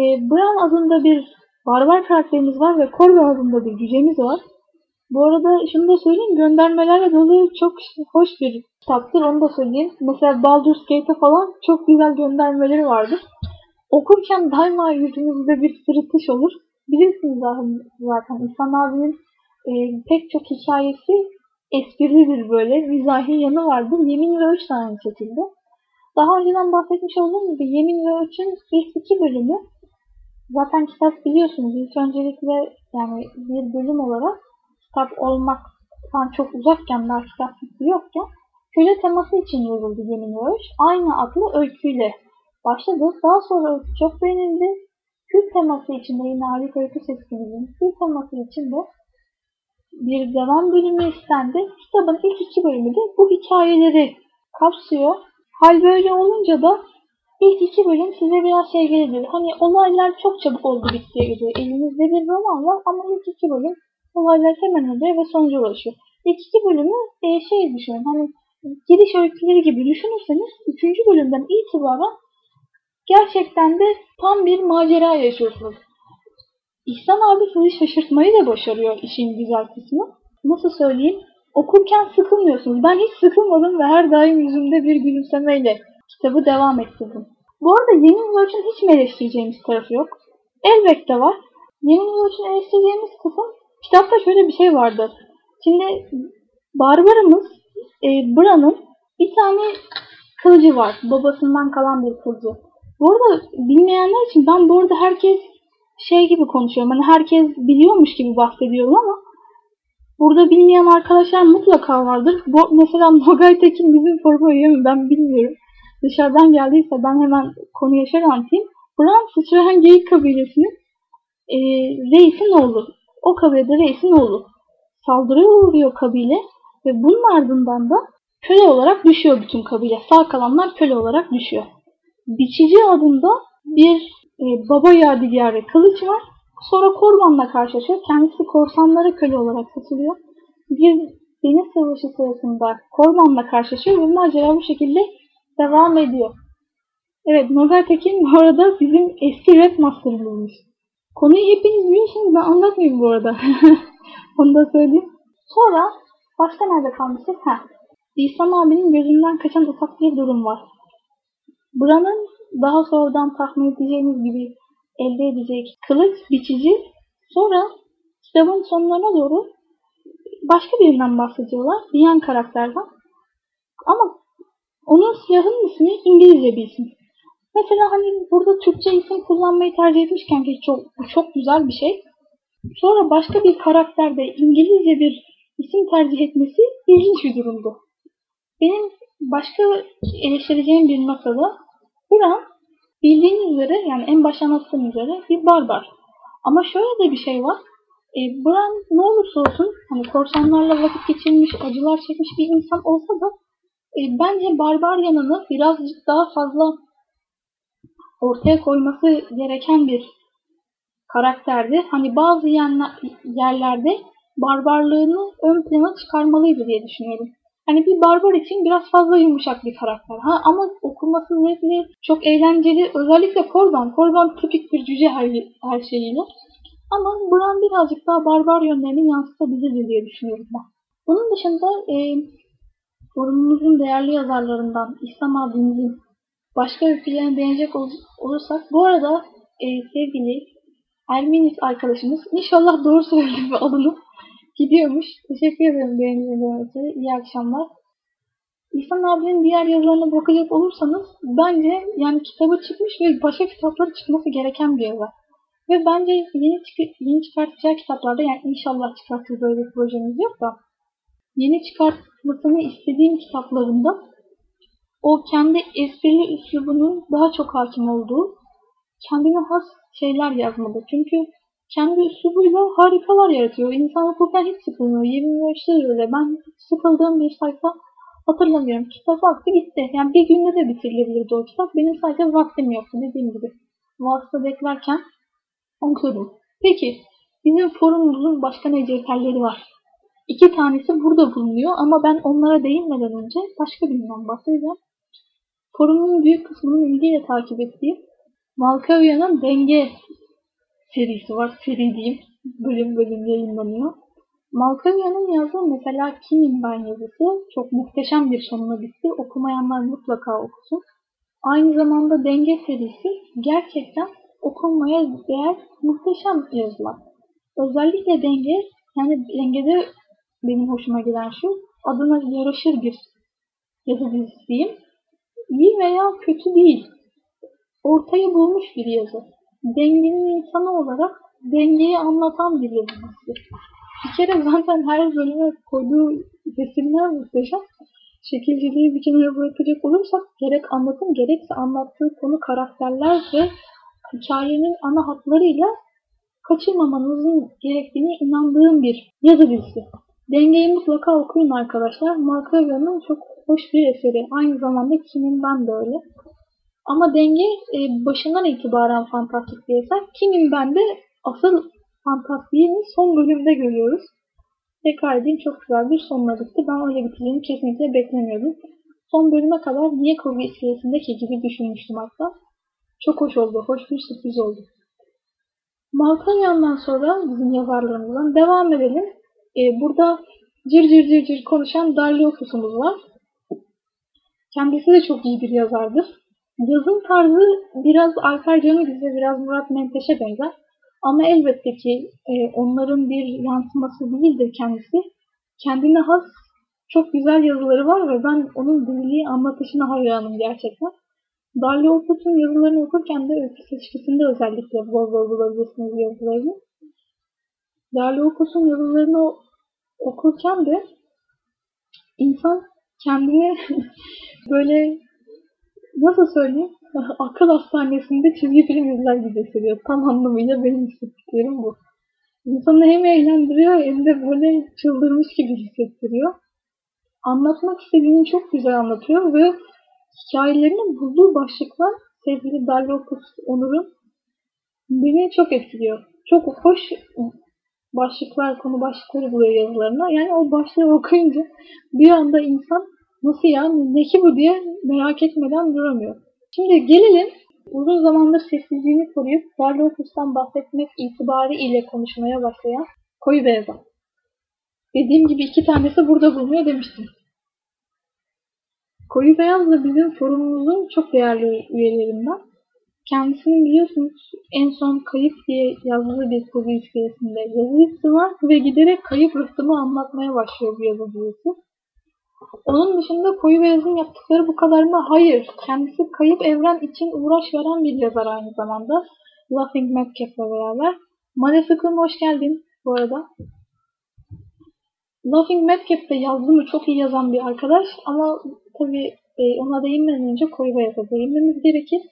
E, Bran adında bir barbar karakterimiz var ve Corby adında bir cücemiz var. Bu arada şunu da söyleyeyim göndermelerle dolu çok hoş bir kitaptır onu da söyleyeyim. Mesela Baldur's Gate'e falan çok güzel göndermeleri vardır. Okurken daima yüzünüzde bir sırıtış olur. Bilirsiniz zaten İhsan abinin e, pek çok hikayesi esprilidir böyle. Mizahi yanı vardır. Yemin ve Ölç de aynı şekilde. Daha önceden bahsetmiş olduğum gibi Yemin ve Ölç'ün ilk iki bölümü zaten kitap biliyorsunuz. İlk öncelikle yani bir bölüm olarak kitap olmaktan çok uzakken kitap fikri yokken köle teması için Yemin ve Ölç. Aynı adlı öyküyle başladı. Daha sonra öykü çok beğenildi. Kül teması için de yine Harika Öykü Seskinizin kül teması için de bir devam bölümü istendi. Kitabın ilk iki bölümü de bu hikayeleri kapsıyor. Hal böyle olunca da ilk iki bölüm size biraz şey gelebilir. Hani olaylar çok çabuk oldu bittiye geliyor. Elinizde bir roman var ama ilk iki bölüm olaylar hemen oluyor ve sonuca ulaşıyor. İlk iki bölümü e, şey düşünün. Hani giriş öyküleri gibi düşünürseniz üçüncü bölümden itibaren gerçekten de tam bir macera yaşıyorsunuz. İhsan abi sizi şaşırtmayı da başarıyor işin güzel kısmı. Nasıl söyleyeyim? Okurken sıkılmıyorsunuz. Ben hiç sıkılmadım ve her daim yüzümde bir gülümsemeyle kitabı devam ettirdim. Bu arada Yemin Virgin hiç mi eleştireceğimiz tarafı yok? Elbette var. Yemin Virgin eleştireceğimiz kısım kitapta şöyle bir şey vardı. Şimdi Barbarımız e, Bran'ın bir tane kılıcı var. Babasından kalan bir kılıcı. Bu arada bilmeyenler için ben bu arada herkes şey gibi konuşuyorum. Hani herkes biliyormuş gibi bahsediyorum ama burada bilmeyen arkadaşlar mutlaka vardır. Bu, mesela Nogay Tekin bizim forma üye mi ben bilmiyorum. Dışarıdan geldiyse ben hemen konuya şöyle anlatayım. Bran sıçrayan geyik kabilesinin e, reisin oğlu. O kabilede reisin oğlu. Saldırıya uğruyor kabile ve bunun ardından da köle olarak düşüyor bütün kabile. Sağ kalanlar köle olarak düşüyor. Biçici adında bir e, baba yadigarı kılıç var. Sonra Korban'la karşılaşıyor. Kendisi korsanlara köle olarak satılıyor. Bir deniz savaşı sırasında Korban'la karşılaşıyor ve macera bu şekilde devam ediyor. Evet Nogar Tekin bu arada bizim eski rap master'ımızmış. Konuyu hepiniz biliyorsunuz ben anlatmayayım bu arada. Onu da söyleyeyim. Sonra başka nerede kalmıştık? Ha. İhsan abinin gözünden kaçan ufak bir durum var. Buranın daha sonradan tahmin edeceğiniz gibi elde edecek kılıç biçici sonra kitabın sonlarına doğru başka birinden bahsediyorlar. Bir yan karakterden. Ama onun silahının ismi İngilizce bir isim. Mesela hani burada Türkçe isim kullanmayı tercih etmişken ki çok, çok güzel bir şey. Sonra başka bir karakterde İngilizce bir isim tercih etmesi ilginç bir durumdu. Benim başka eleştireceğim bir noktada Buran bildiğiniz üzere yani en başta anlattığım üzere bir barbar. Ama şöyle de bir şey var. E, Bran ne olursa olsun hani korsanlarla vakit geçirmiş, acılar çekmiş bir insan olsa da e, bence barbar yanını birazcık daha fazla ortaya koyması gereken bir karakterdi. Hani bazı yerlerde barbarlığını ön plana çıkarmalıydı diye düşünüyorum. Hani bir barbar için biraz fazla yumuşak bir karakter. Ha ama okuması zevkli, çok eğlenceli. Özellikle Korban. Korban tipik bir cüce her, her şeyiyle. Ama Bran birazcık daha barbar yönlerini yansıtabilir diye düşünüyorum ben. Bunun dışında e, forumumuzun değerli yazarlarından İslam abimizin başka değinecek ol, olursak bu arada e, sevgili Erminis arkadaşımız inşallah doğru söyledim adını gidiyormuş. Teşekkür ederim beğendiğiniz için. İyi akşamlar. İhsan abinin diğer yazılarına bakacak olursanız bence yani kitabı çıkmış ve başka kitapları çıkması gereken bir yazar. Ve bence yeni, çık yeni çıkartacağı kitaplarda yani inşallah çıkartır böyle bir projemiz yok da yeni çıkartmasını istediğim kitaplarında o kendi esprili üslubunun daha çok hakim olduğu kendine has şeyler yazmalı. Çünkü kendi üslubuyla harikalar yaratıyor. İnsan okurken hiç sıkılmıyor. Yemin ölçüde öyle. Ben sıkıldığım bir sayfa hatırlamıyorum. Kitap vakti bitti. Yani bir günde de bitirilebilirdi o kitap. Benim sadece vaktim yoktu dediğim gibi. Vasıta beklerken okudum. Peki bizim forumumuzun başka ne cevherleri var? İki tanesi burada bulunuyor ama ben onlara değinmeden önce başka birinden bahsedeceğim. Forumun büyük kısmını ilgiyle takip ettiğim Malkavia'nın Denge serisi var. Seri diyeyim. Bölüm bölüm yayınlanıyor. Malkavia'nın yazdığı mesela Kimim Ben yazısı çok muhteşem bir sonuna bitti. Okumayanlar mutlaka okusun. Aynı zamanda Denge serisi gerçekten okunmaya değer muhteşem yazılar. Özellikle Denge, yani Denge'de benim hoşuma giden şu, adına yaraşır bir yazı dizisi diyeyim. İyi veya kötü değil. Ortayı bulmuş bir yazı dengenin insanı olarak dengeyi anlatan bir yazıcısı. Bir kere zaten her bölüme koyduğu resimler muhteşem. Şekilciliği bir kenara bırakacak olursak gerek anlatım gerekse anlattığı konu karakterler ve hikayenin ana hatlarıyla kaçırmamanızın gerektiğine inandığım bir yazı dizisi. Dengeyi mutlaka okuyun arkadaşlar. Mark Avenon'un çok hoş bir eseri. Aynı zamanda kimin ben de öyle. Ama denge e, başından itibaren fantastik bir eser. Kimim ben de asıl fantastiğini son bölümde görüyoruz. Tekrar edeyim çok güzel bir sonla bitti. Ben öyle bitireceğini kesinlikle beklemiyordum. Son bölüme kadar niye kurgu iskelesindeki gibi düşünmüştüm hatta. Çok hoş oldu. Hoş bir sürpriz oldu. Malkanyan'dan sonra bizim yazarlarımızdan devam edelim. Ee, burada cır cır cır cır konuşan Darliokus'umuz var. Kendisi de çok iyi bir yazardır. Yazım tarzı biraz Alper Canıgüz ve biraz Murat Menteş'e benzer. Ama elbette ki e, onların bir yansıması değildir kendisi. Kendine has çok güzel yazıları var ve ben onun dilli anlatışına hayranım gerçekten. Darli Okut'un yazılarını okurken de öykü seçkisinde özellikle bol bol bulabilirsiniz yazılarını. Darli Okut'un yazılarını okurken de insan kendini böyle nasıl söyleyeyim akıl hastanesinde çizgi film izler gibi hissediyor. Tam anlamıyla benim hissettiklerim bu. İnsanı hem eğlendiriyor hem de böyle çıldırmış gibi hissettiriyor. Anlatmak istediğini çok güzel anlatıyor ve hikayelerinin bulduğu başlıklar sevgili Darlokus Onur'un beni çok etkiliyor. Çok hoş başlıklar, konu başlıkları buluyor yazılarına. Yani o başlığı okuyunca bir anda insan nasıl ya ne ki bu diye merak etmeden duramıyor. Şimdi gelelim uzun zamandır sessizliğini koruyup Darlokus'tan bahsetmek itibariyle konuşmaya başlayan Koyu Beyaz'a. Dediğim gibi iki tanesi burada bulunuyor demiştim. Koyu Beyaz da bizim forumumuzun çok değerli üyelerinden. Kendisinin biliyorsunuz en son Kayıp diye yazdığı bir kurgu iskelesinde yazı var ve giderek kayıp rıhtımı anlatmaya başlıyor bu yazı dizisi. Onun dışında Koyu Beyaz'ın yaptıkları bu kadar mı? Hayır. Kendisi kayıp evren için uğraş veren bir yazar aynı zamanda. Laughing Madcap'la beraber. Maleficum hoş geldin bu arada. Laughing Madcap'te yazdı mı çok iyi yazan bir arkadaş ama tabii e, ona değinmeden önce Koyu Beyaz'a değinmemiz gerekir.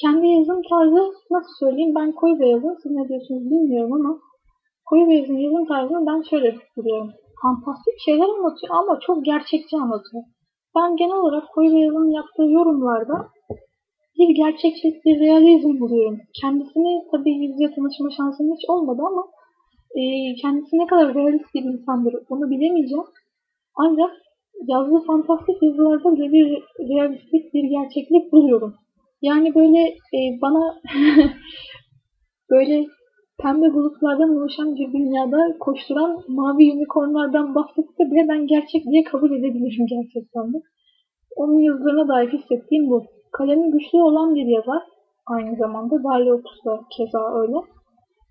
Kendi yazım tarzı nasıl söyleyeyim ben Koyu Beyaz'ın siz ne diyorsunuz bilmiyorum ama Koyu Beyaz'ın yazım tarzını ben şöyle buluyorum. Fantastik şeyler anlatıyor ama çok gerçekçi anlatıyor. Ben genel olarak Koyu Beyaz'ın yaptığı yorumlarda bir gerçekçilik, bir realizm buluyorum. Kendisini tabii yüzde tanışma şansım hiç olmadı ama e, kendisi ne kadar realist bir insandır onu bilemeyeceğim. Ancak yazdığı fantastik yazılarda bile bir realistik bir gerçeklik buluyorum. Yani böyle e, bana böyle pembe bulutlardan oluşan bir dünyada koşturan mavi unicornlardan bahsetse bile ben gerçek diye kabul edebilirim gerçekten de. Onun yazılarına dair hissettiğim bu. Kalemi güçlü olan bir yazar. Aynı zamanda Darliopus da keza öyle.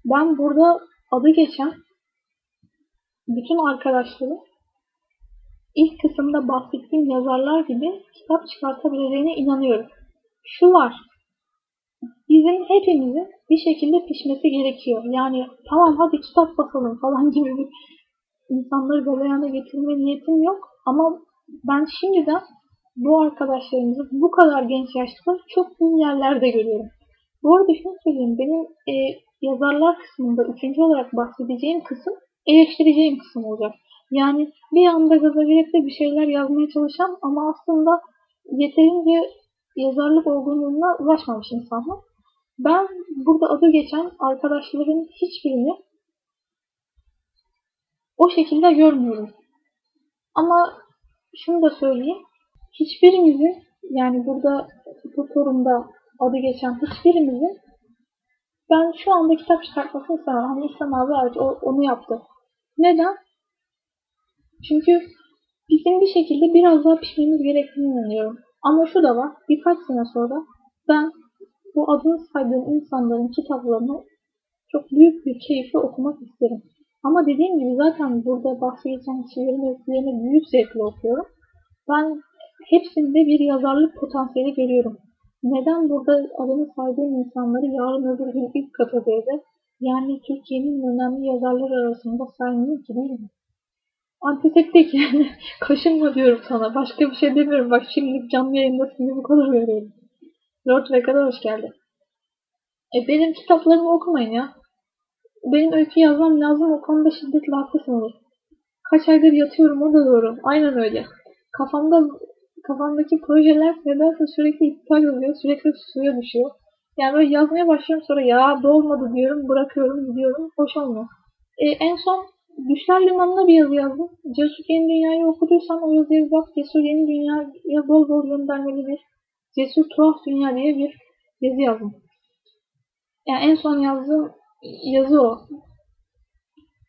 Ben burada adı geçen bütün arkadaşları ilk kısımda bahsettiğim yazarlar gibi kitap çıkartabileceğine inanıyorum. Şu var, bizim hepimizin bir şekilde pişmesi gerekiyor. Yani tamam hadi kitap basalım falan gibi bir insanları galeyana getirme niyetim yok. Ama ben şimdiden bu arkadaşlarımızı bu kadar genç yaşta çok iyi yerlerde görüyorum. Bu arada şunu söyleyeyim. Benim e, yazarlar kısmında üçüncü olarak bahsedeceğim kısım eleştireceğim kısım olacak. Yani bir anda gaza gelip de bir şeyler yazmaya çalışan ama aslında yeterince yazarlık olgunluğuna ulaşmamış insanlar. Ben burada adı geçen arkadaşların hiçbirini o şekilde görmüyorum. Ama şunu da söyleyeyim. Hiçbirimizin yani burada bu forumda adı geçen hiçbirimizin ben şu anda kitap çıkartmasını istemem. Hani abi evet o, onu yaptı. Neden? Çünkü bizim bir şekilde biraz daha pişmemiz gerektiğini inanıyorum. Ama şu da var. Birkaç sene sonra ben bu adını saydığım insanların kitaplarını çok büyük bir keyifle okumak isterim. Ama dediğim gibi zaten burada bahsi geçen kişilerin öykülerini büyük zevkle okuyorum. Ben hepsinde bir yazarlık potansiyeli görüyorum. Neden burada adını saydığım insanları yarın öbür gün ilk kategoride yani Türkiye'nin önemli yazarlar arasında saymayayım ki değil mi? Antiseptik yani kaşınma diyorum sana. Başka bir şey demiyorum. Bak şimdi canlı yayında seni bu kadar görüyorum. Lord Vega'da hoş geldin. E benim kitaplarımı okumayın ya. Benim öykü yazmam lazım o konuda şiddetle haklısınız. Kaç aydır yatıyorum o da doğru. Aynen öyle. Kafamda kafamdaki projeler nedense sürekli iptal oluyor. Sürekli suya düşüyor. Yani böyle yazmaya başlıyorum sonra ya dolmadı diyorum bırakıyorum gidiyorum. Hoş olmuyor. E, en son Düşler Limanı'na bir yazı yazdım. Cesur Yeni Dünya'yı okuduysan o yazıya bak. Cesur Yeni Dünya'ya bol bol göndermeli bir Cesur Tuhaf Dünya diye bir Yazı yazdım. Yani en son yazdığım yazı o.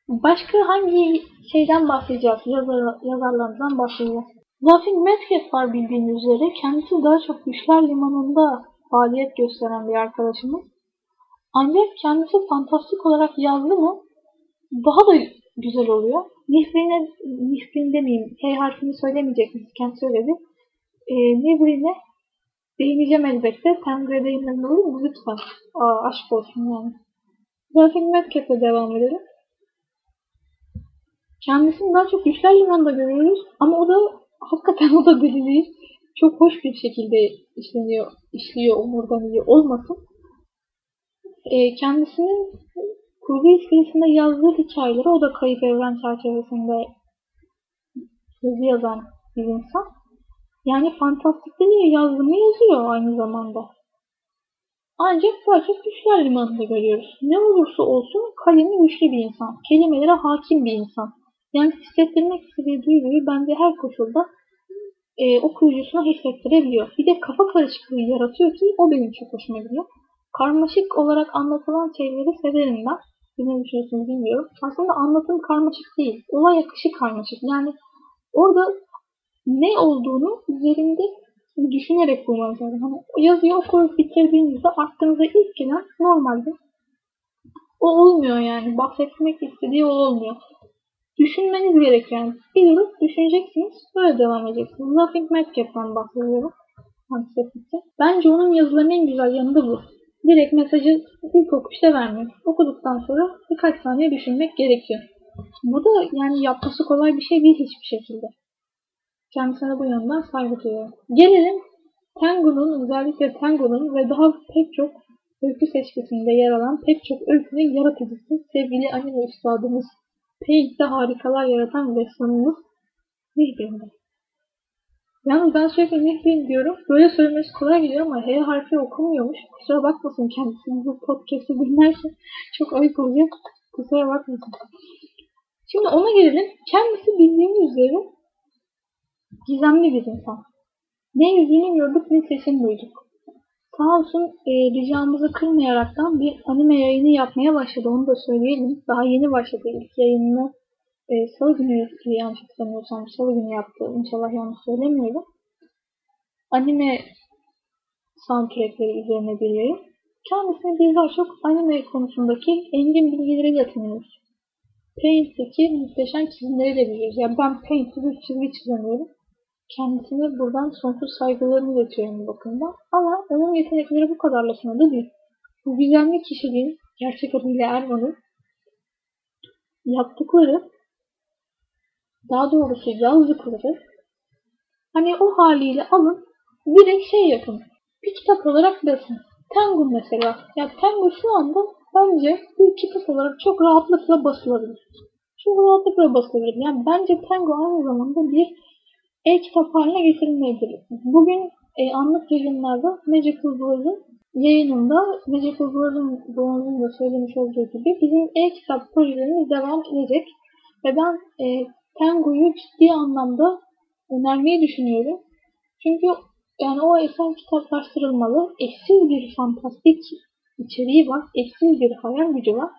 Başka hangi şeyden bahsedeceğiz? Yazar, yazarlarımızdan bahsedeceğiz. Laughing Medcalf var bildiğiniz üzere. Kendisi daha çok Düşler Limanı'nda faaliyet gösteren bir arkadaşımız. Ancak kendisi fantastik olarak yazdı mı daha da güzel oluyor. Nifrin'e, Nifrin demeyeyim, H harfini söylemeyecek misiniz? Kendi söyledi. E, Nifrin'e değineceğim elbette. Tengre değinmem olur mu? Lütfen. Aa, aşk olsun yani. Laughing Medcalf'e devam edelim. Kendisini daha çok Güçler Limanı'nda görüyoruz. Ama o da hakikaten o da değil. Çok hoş bir şekilde işleniyor, işliyor omurdan iyi olmasın. E, kendisinin kurgu iskelesinde yazdığı hikayeleri o da kayıp evren çerçevesinde yazı yazan bir insan. Yani fantastikleri yazdığını yazıyor aynı zamanda. Ancak çok Güçler Limanı'nda görüyoruz. Ne olursa olsun kalemi güçlü bir insan. Kelimelere hakim bir insan. Yani hissettirmek istediği duyguyu bence her koşulda e, okuyucusuna hissettirebiliyor. Bir de kafa karışıklığı yaratıyor ki o benim çok hoşuma gidiyor. Karmaşık olarak anlatılan şeyleri severim ben. Siz ne düşünüyorsunuz bilmiyorum. Aslında anlatım karmaşık değil. Olay akışı karmaşık. Yani orada ne olduğunu üzerinde düşünerek bulmanız lazım. Hani yazıyı okuyup bitirdiğinizde aklınıza ilk gelen normalde o olmuyor yani. Bahsetmek istediği o olmuyor. Düşünmeniz gerek. Bir durup düşüneceksiniz. Böyle devam edeceksiniz. Laughing Madcap'tan bahsediyorum. Bence onun yazılarının en güzel yanı da bu. Direkt mesajı ilk okuşta vermiyor. Okuduktan sonra birkaç saniye düşünmek gerekiyor. Bu da yani yapması kolay bir şey değil hiçbir şekilde. Kendisine bu yönden saygı duyuyorum. Gelelim Tengu'nun özellikle Tengu'nun ve daha pek çok öykü seçkisinde yer alan pek çok öykünün yaratıcısı sevgili anime üstadımız Paint'te harikalar yaratan ressamımız Nihbin'de. Yalnız ben sürekli Nihbin diyorum. Böyle söylemesi kolay geliyor ama H harfi okumuyormuş. Kusura bakmasın kendisi bu podcast'ı dinlerse çok ayıp oluyor. Kusura bakmasın. Şimdi ona gelelim. Kendisi bildiğimiz üzere gizemli bir insan. Ne yüzünü gördük ne sesini duyduk. Sağ olsun e, ricamızı kırmayaraktan bir anime yayını yapmaya başladı. Onu da söyleyelim. Daha yeni başladı ilk yayınını. E, Salı günü yanlış hatırlamıyorsam Salı günü yaptı. İnşallah yanlış söylemiyorum. Anime soundtrackleri üzerine bir yayın. Kendisini biz daha çok anime konusundaki engin bilgileriyle tanıyoruz. Paint'teki muhteşem çizimleri de biliyoruz. Yani ben Paint'te bir çizgi çizemiyorum kendisine buradan sonsuz saygılarımı iletiyorum bu bakımdan. Ama onun yetenekleri bu kadarla sınırlı değil. Bu gizemli kişiliğin, gerçek adıyla Erman'ın yaptıkları, daha doğrusu yazdıkları, hani o haliyle alın, direkt şey yapın. Bir kitap olarak basın. Tengu mesela. Ya Tengu şu anda bence bir kitap olarak çok rahatlıkla basılabilir. Çok rahatlıkla basılabilir. Yani bence Tengu aynı zamanda bir e-kitap haline getirilmelidir. Bugün e, anlık yayınlarda Magical Blues'un yayınında Magical Blues'un doğumunu da söylemiş olduğu gibi bizim e-kitap projelerimiz devam edecek. Ve ben e, Tengu'yu ciddi anlamda önermeyi düşünüyorum. Çünkü yani o eser kitaplaştırılmalı. Eşsiz bir fantastik içeriği var. Eşsiz bir hayal gücü var.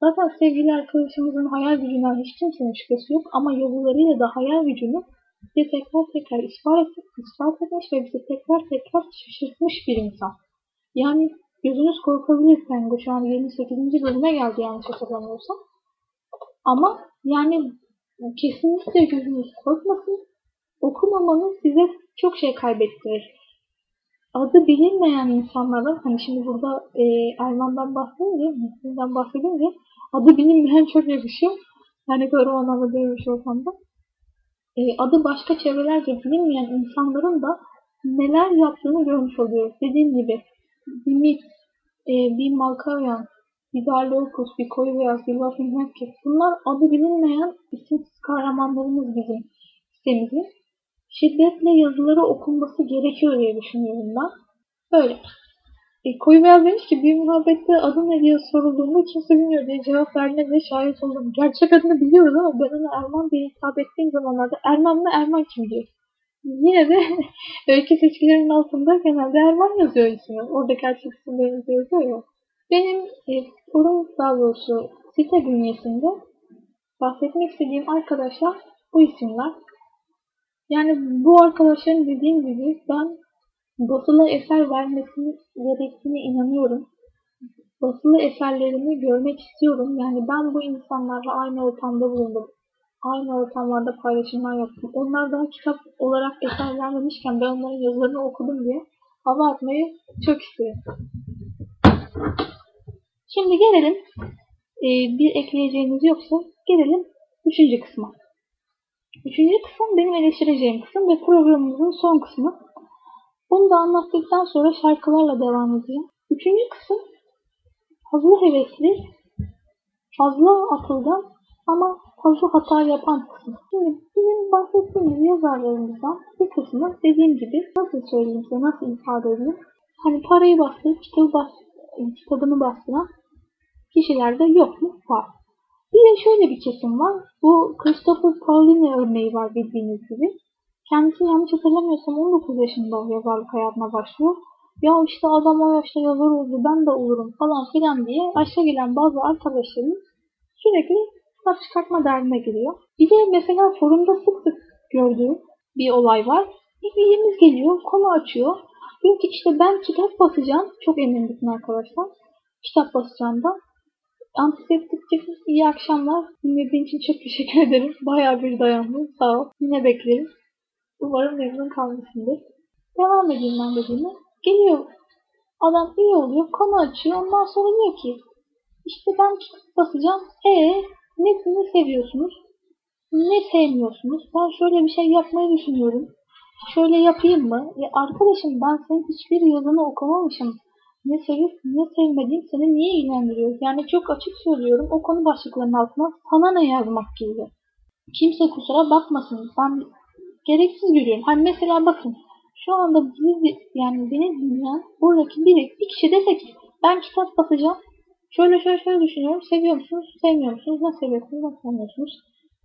Zaten sevgili arkadaşımızın hayal gücünden hiç kimsenin şüphesi yok ama yazılarıyla da hayal gücünü bize tekrar tekrar ispat, ispat etmiş ve bizi tekrar tekrar şaşırtmış bir insan. Yani gözünüz korkabilir Pengu. Şu an 28. bölüme geldi yanlış hatırlamıyorsam. Ama yani kesinlikle gözünüz korkmasın. Okumamanız size çok şey kaybettirir. Adı bilinmeyen insanlara, hani şimdi burada e, Erman'dan bahsedince, Müslüm'den bahsedince adı bilinmeyen çok yakışıyor. Yani kadar o anlamda da e, adı başka çevrelerce bilinmeyen insanların da neler yaptığını görmüş oluyoruz. Dediğim gibi bir Mit, e, bir Malkavian, bir Darlokus, bir Koyu Beyaz, bir Laughing Medkit. Bunlar adı bilinmeyen isimsiz kahramanlarımız bizim sitemizin. Şiddetle yazıları okunması gerekiyor diye düşünüyorum ben. Böyle. E, koyu beyaz demiş ki bir muhabbette adı ne diye sorulduğunda kimse bilmiyor diye cevap verdiğine bile şahit oldum. Gerçek adını biliyoruz ama ben ona Erman diye hitap ettiğim zamanlarda Erman mı Erman kim diyor. yine de öykü seçkilerinin altında genelde Erman yazıyor ismi. Orada gerçek isimlerimiz yazıyor ya. Benim e, forum daha doğrusu site bünyesinde bahsetmek istediğim arkadaşlar bu isimler. Yani bu arkadaşların dediğim gibi ben basılı eser vermesini gerektiğine inanıyorum. Basılı eserlerini görmek istiyorum. Yani ben bu insanlarla aynı ortamda bulundum. Aynı ortamlarda paylaşımlar yaptım. Onlar daha kitap olarak eser vermemişken ben onların yazılarını okudum diye hava atmayı çok isterim. Şimdi gelelim e, bir ekleyeceğiniz yoksa gelelim üçüncü kısma. Üçüncü kısım benim eleştireceğim kısım ve programımızın son kısmı. Bunu da anlattıktan sonra şarkılarla devam edeceğim. Üçüncü kısım fazla hevesli, fazla atılgan ama fazla hata yapan kısım. Şimdi bizim bahsettiğimiz yazarlarımızdan bir kısmı dediğim gibi nasıl söyleyeyim size, nasıl ifade edeyim? Hani parayı bastırıp kitabı bas, kitabını bastıran kişilerde yok mu? Var. Bir de şöyle bir kesim var. Bu Christopher Pauline örneği var bildiğiniz gibi. Kendisi yanlış hatırlamıyorsam 19 yaşında yazarlık hayatına başlıyor. Ya işte adam o yaşta yazar oldu ben de olurum falan filan diye aşağı gelen bazı arkadaşlarımız sürekli kitap çıkartma derdine giriyor. Bir de mesela forumda sık sık gördüğüm bir olay var. Bir üyemiz geliyor, konu açıyor. Diyor ki işte ben kitap basacağım. Çok emin bütün arkadaşlar. Kitap basacağım da. Antiseptikçi iyi akşamlar. Dinlediğin için çok teşekkür ederim. Bayağı bir dayandım. Sağ ol. Yine bekleriz. Umarım memnun kalmışsındır. Devam edeyim ben dediğime. Geliyor. Adam iyi oluyor. Konu açıyor. Ondan sonra diyor ki işte ben kitap basacağım. Ee ne, ne seviyorsunuz? Ne sevmiyorsunuz? Ben şöyle bir şey yapmayı düşünüyorum. Şöyle yapayım mı? Ya arkadaşım ben senin hiçbir yazını okumamışım. Ne sevip ne sevmediğin seni niye ilgilendiriyor? Yani çok açık söylüyorum o konu başlıklarının altına sana ne yazmak gibi. Kimse kusura bakmasın. Ben gereksiz görüyorum. Hani mesela bakın şu anda bizi yani beni dinleyen buradaki biri bir kişi dese ki ben kitap basacağım. Şöyle şöyle şöyle düşünüyorum. Seviyor musunuz? Sevmiyor musunuz? Ne seviyorsunuz? Ne sevmiyorsunuz?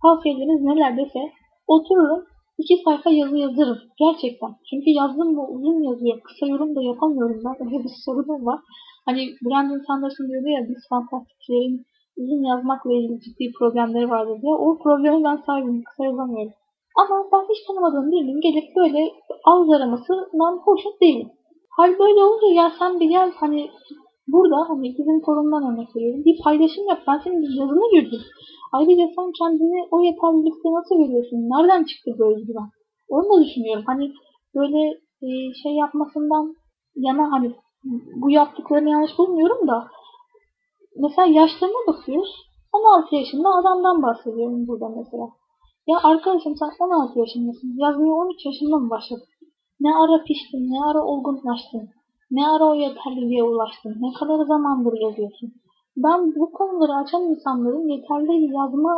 Tavsiyeleriniz neler dese otururum iki sayfa yazı yazarım. Gerçekten. Çünkü yazdım mı uzun yazıyorum. Kısa yorum da yapamıyorum ben. Öyle bir sorunum var. Hani Brandon Sanderson diyordu ya biz fantastiklerin uzun yazmakla ilgili ciddi problemleri vardır diye. O problemi ben sahibim. Kısa yazamıyorum. Ama ben hiç tanımadığım birinin gelip böyle ağız aramasından hoşnut değilim. Hal böyle olunca ya sen bir gel hani burada hani bizim forumdan örnek veriyorum. Bir paylaşım yap. Ben senin yazını gördüm. Ayrıca sen kendini o yeterlilikte nasıl görüyorsun? Nereden çıktı bu özgüven? Onu da düşünüyorum. Hani böyle e, şey yapmasından yana hani bu yaptıklarını yanlış bulmuyorum da mesela yaşlarına bakıyoruz. 16 yaşında adamdan bahsediyorum burada mesela. Ya arkadaşım sen 16 yaşındasın. Yazmaya 13 yaşında mı başladın? Ne ara piştin, ne ara olgunlaştın, ne ara o yeterliliğe ulaştın, ne kadar zamandır yazıyorsun. Ben bu konuları açan insanların yeterli yazma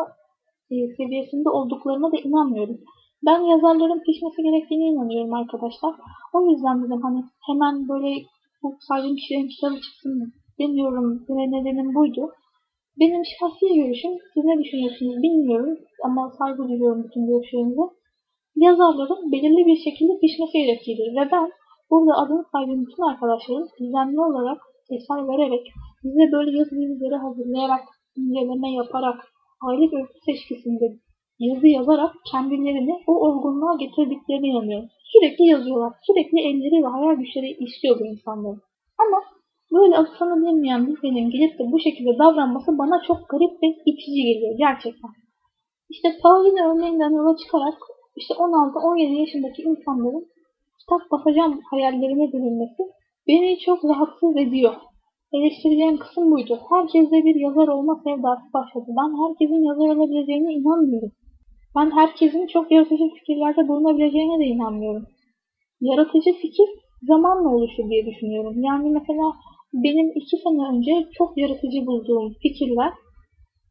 e, seviyesinde olduklarına da inanmıyorum. Ben yazarların pişmesi gerektiğine inanıyorum arkadaşlar. O yüzden dedim hani hemen böyle bu saydığım kişilerin kitabı çıksın demiyorum. Nedenim buydu. Benim şahsi görüşüm, siz ne düşünüyorsunuz bilmiyorum ama saygı duyuyorum bütün görüşlerinize. Yazarların belirli bir şekilde pişmesi gerektiğidir ve ben burada adını saydığım bütün arkadaşlarım düzenli olarak eser vererek, bize böyle yazı bilgileri hazırlayarak, inceleme yaparak, aylık öykü seçkisinde yazı yazarak kendilerini o olgunluğa getirdiklerine inanıyorum. Sürekli yazıyorlar. Sürekli elleri ve hayal güçleri işliyor bu insanların. Ama böyle aksanı bilmeyen bir benim gelip de bu şekilde davranması bana çok garip ve itici geliyor gerçekten. İşte Pauline örneğinden yola çıkarak işte 16-17 yaşındaki insanların kitap basacağım hayallerine bürünmesi beni çok rahatsız ediyor. Eleştireceğim kısım buydu. Herkeste bir yazar olma sevdası başladı. Ben herkesin yazar olabileceğine inanmıyorum. Ben herkesin çok yaratıcı fikirlerde bulunabileceğine de inanmıyorum. Yaratıcı fikir zamanla oluşur diye düşünüyorum. Yani mesela benim iki sene önce çok yaratıcı bulduğum fikirler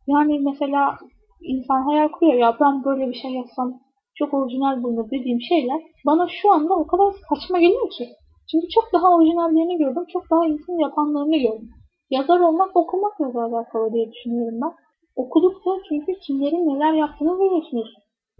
yani mesela insan hayal kuruyor ya ben böyle bir şey yapsam çok orijinal bulunur dediğim şeyler bana şu anda o kadar saçma geliyor ki. Çünkü çok daha orijinallerini gördüm. Çok daha iyisini yapanlarını gördüm. Yazar olmak okumakla da alakalı diye düşünüyorum ben. Okudukça çünkü kimlerin neler yaptığını görüyorsunuz.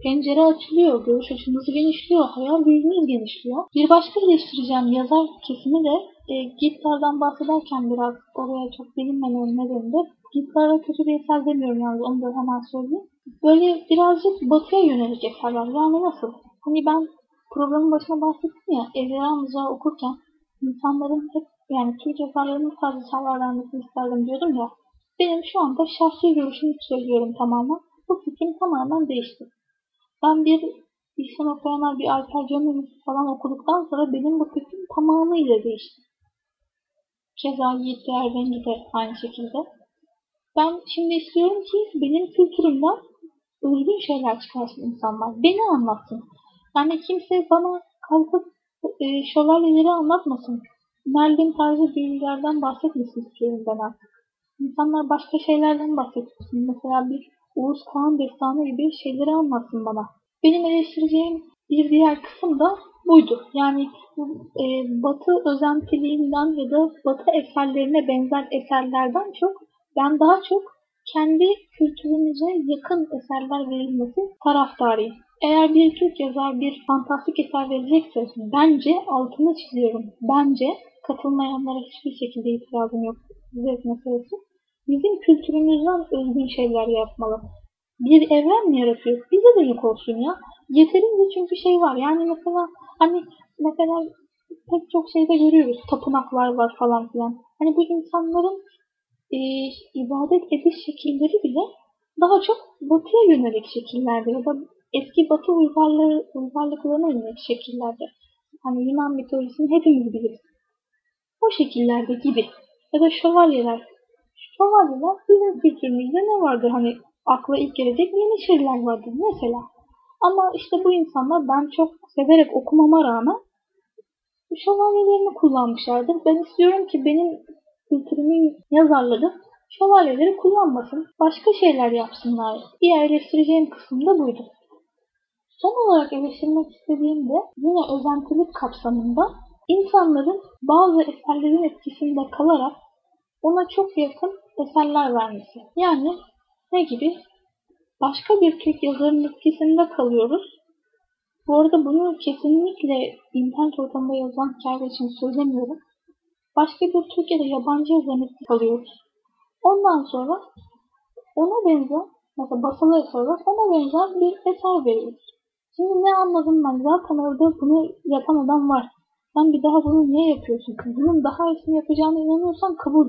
pencere açılıyor, görüş açınız genişliyor, hayal gücünüz genişliyor. Bir başka eleştireceğim yazar kesimi de e, Gitler'den bahsederken biraz oraya çok bilinmeyen nedeninde Gitler'e kötü bir eser demiyorum yani onu da hemen söyleyeyim. Böyle birazcık batıya yönelik eserler. Yani nasıl? Hani ben programın başına bahsettim ya, Ezra Mıza okurken insanların hep yani Türk yazarlarının eserler vermesini isterdim diyordum ya. Benim şu anda şahsi görüşümü söylüyorum tamamen. Bu fikrim tamamen değişti. Ben bir İhsan Okuyanlar, bir Alper Cömert'i falan okuduktan sonra benim bu fikrim tamamıyla değişti. Keza Yiğit Erbengi de aynı şekilde. Ben şimdi istiyorum ki benim kültürümden özgün şeyler çıkarsın insanlar. Beni anlatsın. Yani kimse bana kalkıp e, şövalyeleri anlatmasın. Merlin tarzı bilgilerden bahsetmesin istiyorum ben artık. İnsanlar başka şeylerden bahsetsin. Mesela bir Uğuz Kağan destanı gibi şeyleri anlatsın bana. Benim eleştireceğim bir diğer kısım da buydu. Yani e, Batı özentiliğinden ya da Batı eserlerine benzer eserlerden çok ben daha çok kendi kültürümüze yakın eserler verilmesi taraftarıyım. Eğer bir Türk yazar bir fantastik eser verecekse bence altını çiziyorum. Bence katılmayanlara hiçbir şekilde itirazım yok. Zevk meselesi. Bizim kültürümüzden özgün şeyler yapmalı. Bir evren mi yaratıyor? Bize de yok olsun ya. Yeterince çünkü şey var. Yani mesela hani mesela pek çok şeyde görüyoruz. Tapınaklar var falan filan. Hani bu insanların e, ibadet ediş şekilleri bile daha çok batıya yönelik şekillerde ya da eski batı uygarlığı, uygarlıklarına yönelik şekillerde. Hani Yunan mitolojisini hepimiz biliriz. O şekillerde gibi. Ya da şövalyeler. Şövalyeler bizim kültürümüzde ne vardır? Hani akla ilk gelecek Yeniçeriler vardır mesela. Ama işte bu insanlar ben çok severek okumama rağmen şövalyelerini kullanmışlardır. Ben istiyorum ki benim kültürümün yazarları şövalyeleri kullanmasın. Başka şeyler yapsınlar. Diğer eleştireceğim kısım da buydu. Son olarak eleştirmek istediğim de yine özentilik kapsamında insanların bazı eserlerin etkisinde kalarak ona çok yakın eserler vermesi. Yani ne gibi? Başka bir Türk yazarının etkisinde kalıyoruz. Bu arada bunu kesinlikle internet ortamında yazılan hikayeler için söylemiyorum. Başka bir Türk ya da yabancı etkisinde kalıyoruz. Ondan sonra ona benzer, mesela basılı eserler ona benzer bir eser veriyoruz. Şimdi ne anladım ben? Zaten orada bunu yapan adam var. Sen bir daha bunu niye yapıyorsun? Bunun daha iyisini yapacağına inanıyorsan kabul.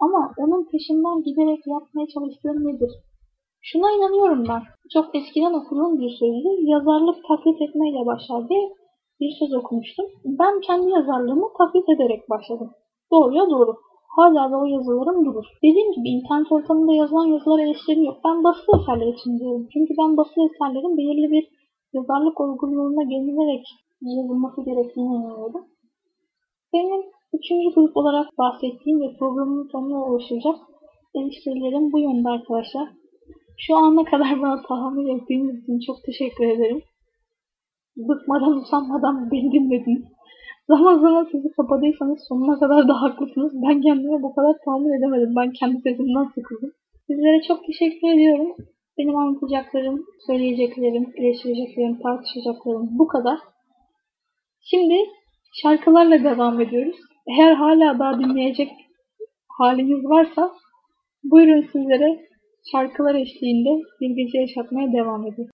Ama onun peşinden giderek yapmaya çalıştığın nedir? Şuna inanıyorum ben. Çok eskiden okuduğum bir sözdü. Yazarlık taklit etmeyle başlar diye bir söz okumuştum. Ben kendi yazarlığımı taklit ederek başladım. Doğruya doğru. Hala da o yazılarım durur. Dediğim gibi internet ortamında yazılan yazılar eleştirim yok. Ben basılı eserler için diyorum. Çünkü ben basılı eserlerin belirli bir yazarlık olgunluğuna gelinerek yazılması gerektiğine inanıyorum. Benim üçüncü grup olarak bahsettiğim ve programın sonuna ulaşacak eleştirilerim bu yönde arkadaşlar. Şu ana kadar bana tahammül ettiğiniz için çok teşekkür ederim. Bıkmadan usanmadan beni dinlediniz. Zaman zaman sizi kapadıysanız sonuna kadar da haklısınız. Ben kendime bu kadar tahammül edemedim. Ben kendi sesimden sıkıldım. Sizlere çok teşekkür ediyorum. Benim anlatacaklarım, söyleyeceklerim, eleştireceklerim, tartışacaklarım bu kadar. Şimdi şarkılarla devam ediyoruz. Eğer hala daha dinleyecek haliniz varsa buyurun sizlere şarkılar eşliğinde bir gece yaşatmaya devam edin.